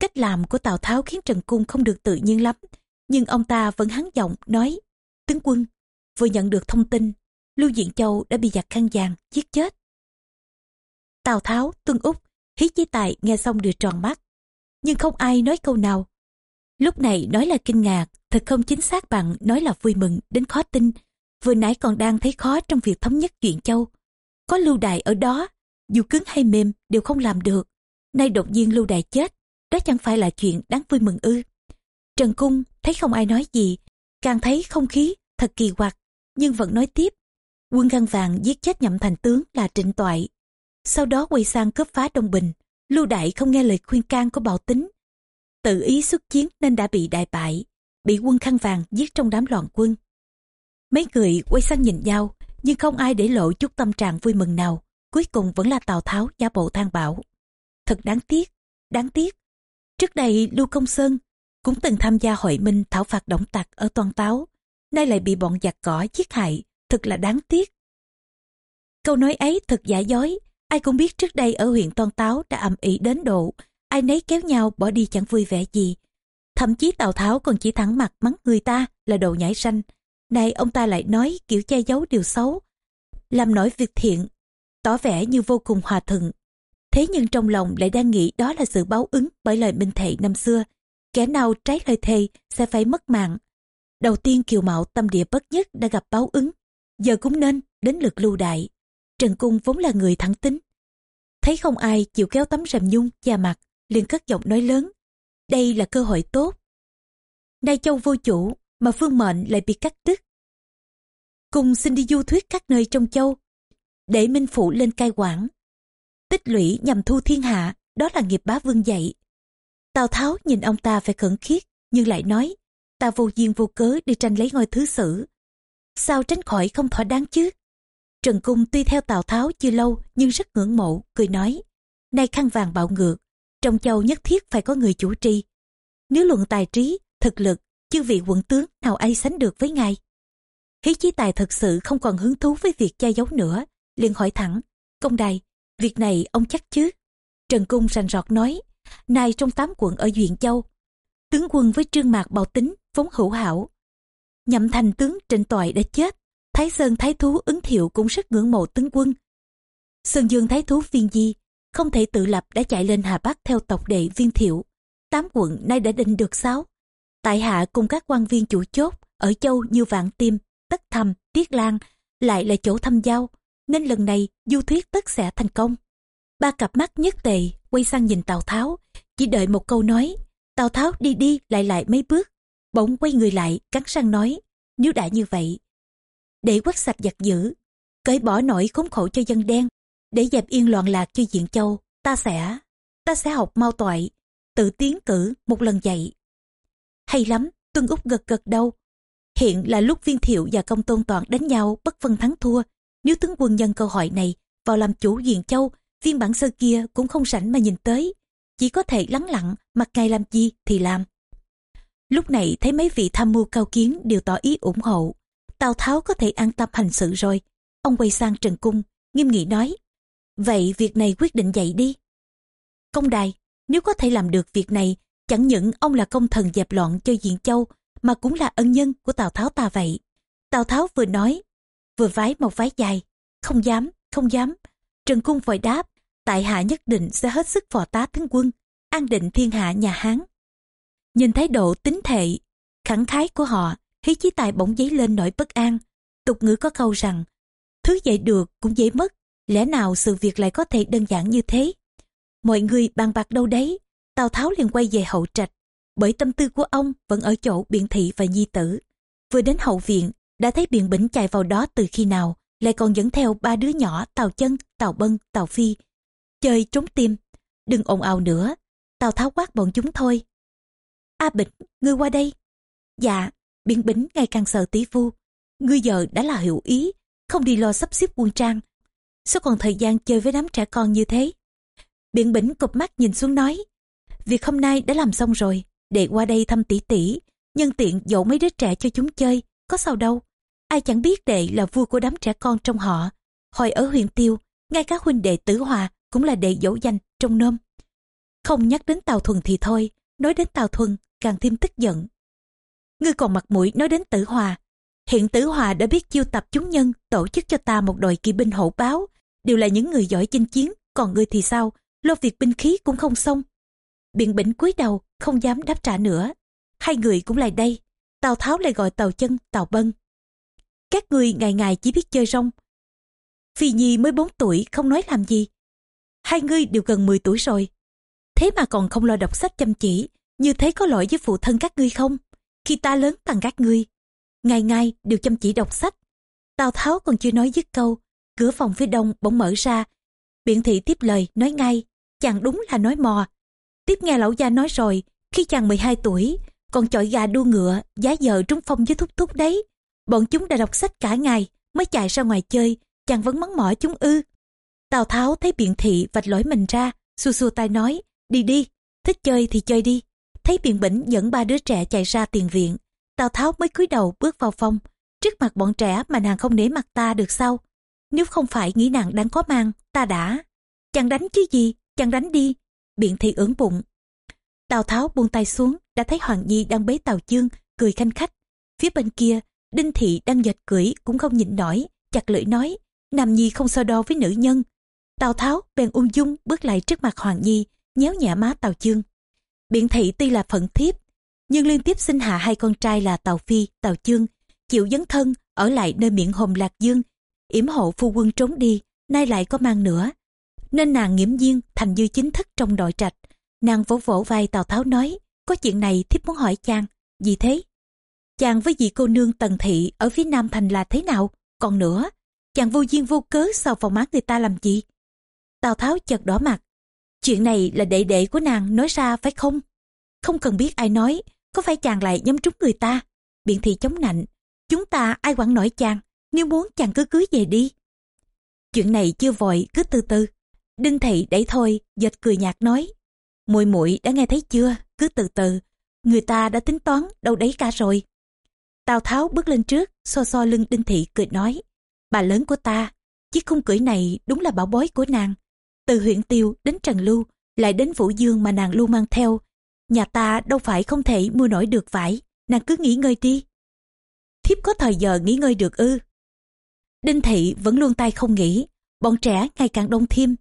Speaker 1: Cách làm của Tào Tháo khiến Trần Cung không được tự nhiên lắm, nhưng ông ta vẫn hắn giọng nói, tướng quân, vừa nhận được thông tin, Lưu Diện Châu đã bị giặc khăn vàng giết chết. Tào Tháo, Tuân Úc, Hí Chí Tài nghe xong đều tròn mắt, nhưng không ai nói câu nào. Lúc này nói là kinh ngạc, thật không chính xác bằng nói là vui mừng đến khó tin, vừa nãy còn đang thấy khó trong việc thống nhất chuyện châu. Có lưu đài ở đó, dù cứng hay mềm đều không làm được. Nay đột nhiên lưu đài chết, đó chẳng phải là chuyện đáng vui mừng ư. Trần Cung thấy không ai nói gì, càng thấy không khí thật kỳ quặc, nhưng vẫn nói tiếp. Quân găng vàng giết chết nhậm thành tướng là trịnh toại. Sau đó quay sang cướp phá Đông Bình, lưu đại không nghe lời khuyên can của bảo tính. Tự ý xuất chiến nên đã bị đại bại, bị quân khăn vàng giết trong đám loạn quân. Mấy người quay sang nhìn nhau, nhưng không ai để lộ chút tâm trạng vui mừng nào. Cuối cùng vẫn là Tào Tháo giả bộ than bảo. Thật đáng tiếc, đáng tiếc. Trước đây Lưu Công Sơn cũng từng tham gia hội minh thảo phạt động tặc ở Toàn Táo. Nay lại bị bọn giặc cỏ giết hại, thật là đáng tiếc. Câu nói ấy thật giả dối, ai cũng biết trước đây ở huyện Toàn Táo đã ầm ĩ đến độ, ai nấy kéo nhau bỏ đi chẳng vui vẻ gì. Thậm chí Tào Tháo còn chỉ thẳng mặt mắng người ta là đồ nhảy xanh, Nay ông ta lại nói kiểu che giấu điều xấu, làm nổi việc thiện, tỏ vẻ như vô cùng hòa thuận. Thế nhưng trong lòng lại đang nghĩ đó là sự báo ứng bởi lời minh thệ năm xưa. Kẻ nào trái lời thề sẽ phải mất mạng. Đầu tiên kiều mạo tâm địa bất nhất đã gặp báo ứng. Giờ cũng nên đến lượt lưu đại. Trần Cung vốn là người thẳng tính. Thấy không ai chịu kéo tấm rèm nhung da mặt, liền cất giọng nói lớn. Đây là cơ hội tốt. Nay châu vô chủ, mà phương mệnh lại bị cắt đứt. Cùng xin đi du thuyết các nơi trong châu, để Minh Phụ lên cai quản. Tích lũy nhằm thu thiên hạ, đó là nghiệp bá vương dạy. Tào Tháo nhìn ông ta phải khẩn khiết, nhưng lại nói, ta vô duyên vô cớ đi tranh lấy ngôi thứ sử. Sao tránh khỏi không thỏa đáng chứ? Trần Cung tuy theo Tào Tháo chưa lâu nhưng rất ngưỡng mộ, cười nói, nay khăn vàng bạo ngược, trong châu nhất thiết phải có người chủ trì. Nếu luận tài trí, thực lực, chư vị quận tướng nào ai sánh được với ngài. Hí chí tài thật sự không còn hứng thú với việc che giấu nữa, liền hỏi thẳng, công đài, việc này ông chắc chứ? Trần Cung rành rọt nói, nay trong tám quận ở Duyện Châu, tướng quân với trương mạc bào tính phóng hữu hảo. Nhậm thành tướng trịnh toại đã chết, Thái Sơn Thái Thú ứng thiệu cũng rất ngưỡng mộ tướng quân. Sơn Dương Thái Thú viên di, không thể tự lập đã chạy lên Hà Bắc theo tộc đệ viên thiệu. Tám quận nay đã định được sáu, tại hạ cùng các quan viên chủ chốt ở châu như vạn tiêm tất thầm tiết lan lại là chỗ thăm giao nên lần này du thuyết tất sẽ thành công ba cặp mắt nhất tề quay sang nhìn tào tháo chỉ đợi một câu nói tào tháo đi đi lại lại mấy bước bỗng quay người lại cắn răng nói nếu đã như vậy để quét sạch giặc dữ cởi bỏ nỗi khốn khổ cho dân đen để dẹp yên loạn lạc cho diện châu ta sẽ ta sẽ học mau toại tự tiến cử một lần dạy hay lắm, Tuân Úc gật gật đầu. Hiện là lúc viên thiệu và công tôn toàn đánh nhau bất phân thắng thua. Nếu tướng quân nhân cơ hội này vào làm chủ diện Châu, viên bản sơ kia cũng không sảnh mà nhìn tới. Chỉ có thể lắng lặng, mặc ngài làm gì thì làm. Lúc này thấy mấy vị tham mưu cao kiến đều tỏ ý ủng hộ. Tào Tháo có thể an tâm hành sự rồi. Ông quay sang Trần Cung, nghiêm nghị nói. Vậy việc này quyết định dậy đi. Công đài, nếu có thể làm được việc này, chẳng những ông là công thần dẹp loạn cho Diện Châu, mà cũng là ân nhân của Tào Tháo ta vậy. Tào Tháo vừa nói, vừa vái một vái dài. Không dám, không dám. Trần Cung vội đáp, tại hạ nhất định sẽ hết sức phò tá tướng quân, an định thiên hạ nhà Hán. Nhìn thái độ tính thệ, khẳng khái của họ, hí chí tài bỗng dấy lên nỗi bất an. Tục ngữ có câu rằng, thứ dạy được cũng dễ mất, lẽ nào sự việc lại có thể đơn giản như thế? Mọi người bàn bạc đâu đấy, Tào Tháo liền quay về hậu trạch, bởi tâm tư của ông vẫn ở chỗ biện thị và nhi tử. Vừa đến hậu viện, đã thấy biện bỉnh chạy vào đó từ khi nào, lại còn dẫn theo ba đứa nhỏ tàu Chân, tàu Bân, tàu Phi. Chơi trốn tim, đừng ồn ào nữa, Tào Tháo quát bọn chúng thôi. A Bỉnh, ngươi qua đây. Dạ, biện bỉnh ngày càng sợ tỷ phu. Ngươi giờ đã là hiệu ý, không đi lo sắp xếp quân trang. Sao còn thời gian chơi với đám trẻ con như thế? Biện bỉnh cụp mắt nhìn xuống nói. Việc hôm nay đã làm xong rồi, để qua đây thăm tỷ tỷ, nhân tiện dỗ mấy đứa trẻ cho chúng chơi, có sao đâu. Ai chẳng biết đệ là vua của đám trẻ con trong họ. Hồi ở huyện Tiêu, ngay cả huynh đệ tử hòa cũng là đệ dỗ danh trong nôm. Không nhắc đến Tào Thuần thì thôi, nói đến Tào Thuần càng thêm tức giận. Ngươi còn mặt mũi nói đến tử hòa. Hiện tử hòa đã biết chiêu tập chúng nhân tổ chức cho ta một đội kỵ binh hậu báo, đều là những người giỏi chinh chiến, còn ngươi thì sao, lo việc binh khí cũng không xong. Biện bỉnh cúi đầu, không dám đáp trả nữa. Hai người cũng lại đây, Tào Tháo lại gọi tàu Chân, Tào Bân. Các người ngày ngày chỉ biết chơi rong. Phi Nhi mới 4 tuổi không nói làm gì. Hai người đều gần 10 tuổi rồi. Thế mà còn không lo đọc sách chăm chỉ, như thế có lỗi với phụ thân các ngươi không? Khi ta lớn bằng các ngươi, ngày ngày đều chăm chỉ đọc sách. Tào Tháo còn chưa nói dứt câu, cửa phòng phía đông bỗng mở ra. Biện thị tiếp lời, nói ngay, chàng đúng là nói mò. Tiếp nghe lão gia nói rồi, khi chàng 12 tuổi, còn chọi gà đua ngựa, giá giờ trúng phong với thúc thúc đấy. Bọn chúng đã đọc sách cả ngày, mới chạy ra ngoài chơi, chàng vẫn mắng mỏi chúng ư. Tào Tháo thấy biện thị vạch lỗi mình ra, xua xua tay nói, đi đi, thích chơi thì chơi đi. Thấy biện bỉnh dẫn ba đứa trẻ chạy ra tiền viện, Tào Tháo mới cúi đầu bước vào phòng. Trước mặt bọn trẻ mà nàng không nể mặt ta được sao? Nếu không phải nghĩ nàng đang có mang, ta đã. Chàng đánh chứ gì, chàng đánh đi. Biện thị ưỡn bụng. Tào Tháo buông tay xuống, đã thấy Hoàng Nhi đang bế Tào Chương, cười khanh khách. Phía bên kia, Đinh Thị đang giật cưỡi cũng không nhịn nổi, chặt lưỡi nói, Nam Nhi không so đo với nữ nhân. Tào Tháo bèn ung dung bước lại trước mặt Hoàng Nhi, nhéo nhẹ má Tào Chương. Biện thị tuy là phận thiếp, nhưng liên tiếp sinh hạ hai con trai là Tào Phi, Tào Chương, chịu dấn thân ở lại nơi miệng hồn Lạc Dương, yểm hộ phu quân trốn đi, nay lại có mang nữa. Nên nàng nghiễm nhiên thành dư chính thức trong đội trạch. Nàng vỗ vỗ vai Tào Tháo nói, có chuyện này thiếp muốn hỏi chàng, gì thế? Chàng với vị cô nương Tần Thị ở phía Nam Thành là thế nào? Còn nữa, chàng vô duyên vô cớ sao vào má người ta làm gì? Tào Tháo chợt đỏ mặt, Chuyện này là đệ đệ của nàng nói ra phải không? Không cần biết ai nói, có phải chàng lại nhắm trúng người ta? Biện thị chống nạnh, chúng ta ai quản nổi chàng, nếu muốn chàng cứ cưới về đi. Chuyện này chưa vội, cứ từ từ. Đinh thị đẩy thôi, dệt cười nhạt nói. muội muội đã nghe thấy chưa, cứ từ từ. Người ta đã tính toán đâu đấy cả rồi. Tào Tháo bước lên trước, so so lưng Đinh thị cười nói. Bà lớn của ta, chiếc khung cưỡi này đúng là bảo bối của nàng. Từ huyện tiêu đến trần lưu lại đến vũ dương mà nàng luôn mang theo. Nhà ta đâu phải không thể mua nổi được vải nàng cứ nghỉ ngơi đi. Thiếp có thời giờ nghỉ ngơi được ư? Đinh thị vẫn luôn tay không nghỉ bọn trẻ ngày càng đông thêm.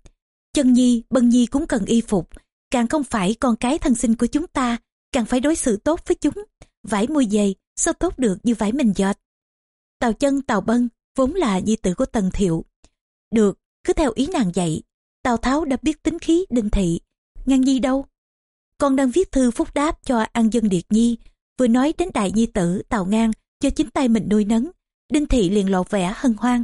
Speaker 1: Chân nhi bân nhi cũng cần y phục càng không phải con cái thân sinh của chúng ta càng phải đối xử tốt với chúng. Vải mua về sao tốt được như vải mình dệt tàu chân tàu bân vốn là nhi tử của tần thiệu được cứ theo ý nàng dạy Tào Tháo đã biết tính khí đinh thị. Ngang nhi đâu? Con đang viết thư phúc đáp cho an dân Điệt Nhi, vừa nói đến đại nhi tử Tào Ngang cho chính tay mình nuôi nấng. Đinh thị liền lộ vẻ hân hoan.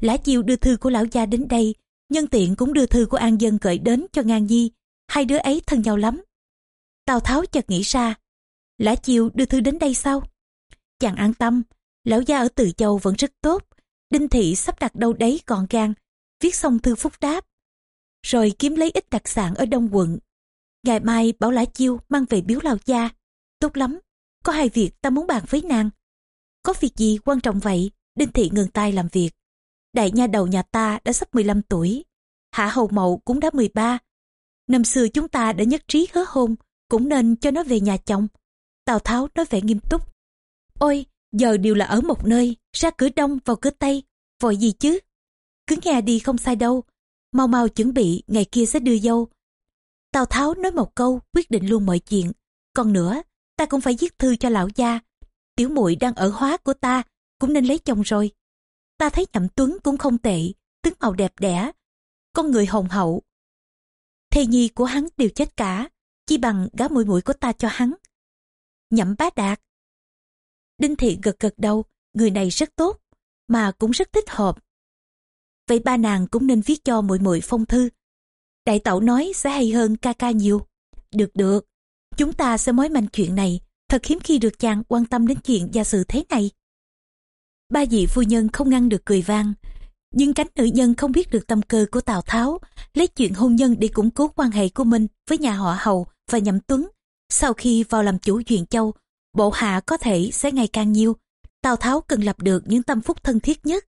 Speaker 1: Lã chiêu đưa thư của lão gia đến đây, nhân tiện cũng đưa thư của an dân gửi đến cho ngang nhi. Hai đứa ấy thân nhau lắm. Tào Tháo chợt nghĩ ra, Lã chiêu đưa thư đến đây sao? Chàng an tâm, lão gia ở Từ Châu vẫn rất tốt. Đinh Thị sắp đặt đâu đấy gọn gàng, viết xong thư phúc đáp. Rồi kiếm lấy ít đặc sản ở Đông quận. Ngày mai bảo Lã Chiêu mang về biếu lão gia. Tốt lắm, có hai việc ta muốn bàn với nàng. Có việc gì quan trọng vậy? Đinh Thị ngừng tay làm việc. Đại nha đầu nhà ta đã sắp 15 tuổi. Hạ Hầu Mậu cũng đã 13. Năm xưa chúng ta đã nhất trí hứa hôn, cũng nên cho nó về nhà chồng. Tào Tháo nói vẻ nghiêm túc. Ôi, giờ đều là ở một nơi, ra cửa đông vào cửa tây, vội gì chứ? Cứ nghe đi không sai đâu, mau mau chuẩn bị ngày kia sẽ đưa dâu. Tào Tháo nói một câu quyết định luôn mọi chuyện. Còn nữa, ta cũng phải viết thư cho lão gia. Tiểu muội đang ở hóa của ta, cũng nên lấy chồng rồi. Ta thấy nhậm tuấn cũng không tệ, tướng mạo đẹp đẽ, con người hồng hậu. Thê nhi của hắn đều chết cả, chi bằng gá mũi mũi của ta cho hắn. Nhậm bá đạt. Đinh thị gật gật đầu, người này rất tốt, mà cũng rất thích hợp. Vậy ba nàng cũng nên viết cho muội muội phong thư. Đại tẩu nói sẽ hay hơn ca ca nhiều. Được được, chúng ta sẽ mối manh chuyện này. Thật hiếm khi được chàng quan tâm đến chuyện gia sự thế này. Ba vị phu nhân không ngăn được cười vang. Nhưng cánh nữ nhân không biết được tâm cơ của Tào Tháo, lấy chuyện hôn nhân để củng cố quan hệ của mình với nhà họ Hầu và Nhậm Tuấn. Sau khi vào làm chủ Duyện Châu, bộ hạ có thể sẽ ngày càng nhiều. Tào Tháo cần lập được những tâm phúc thân thiết nhất.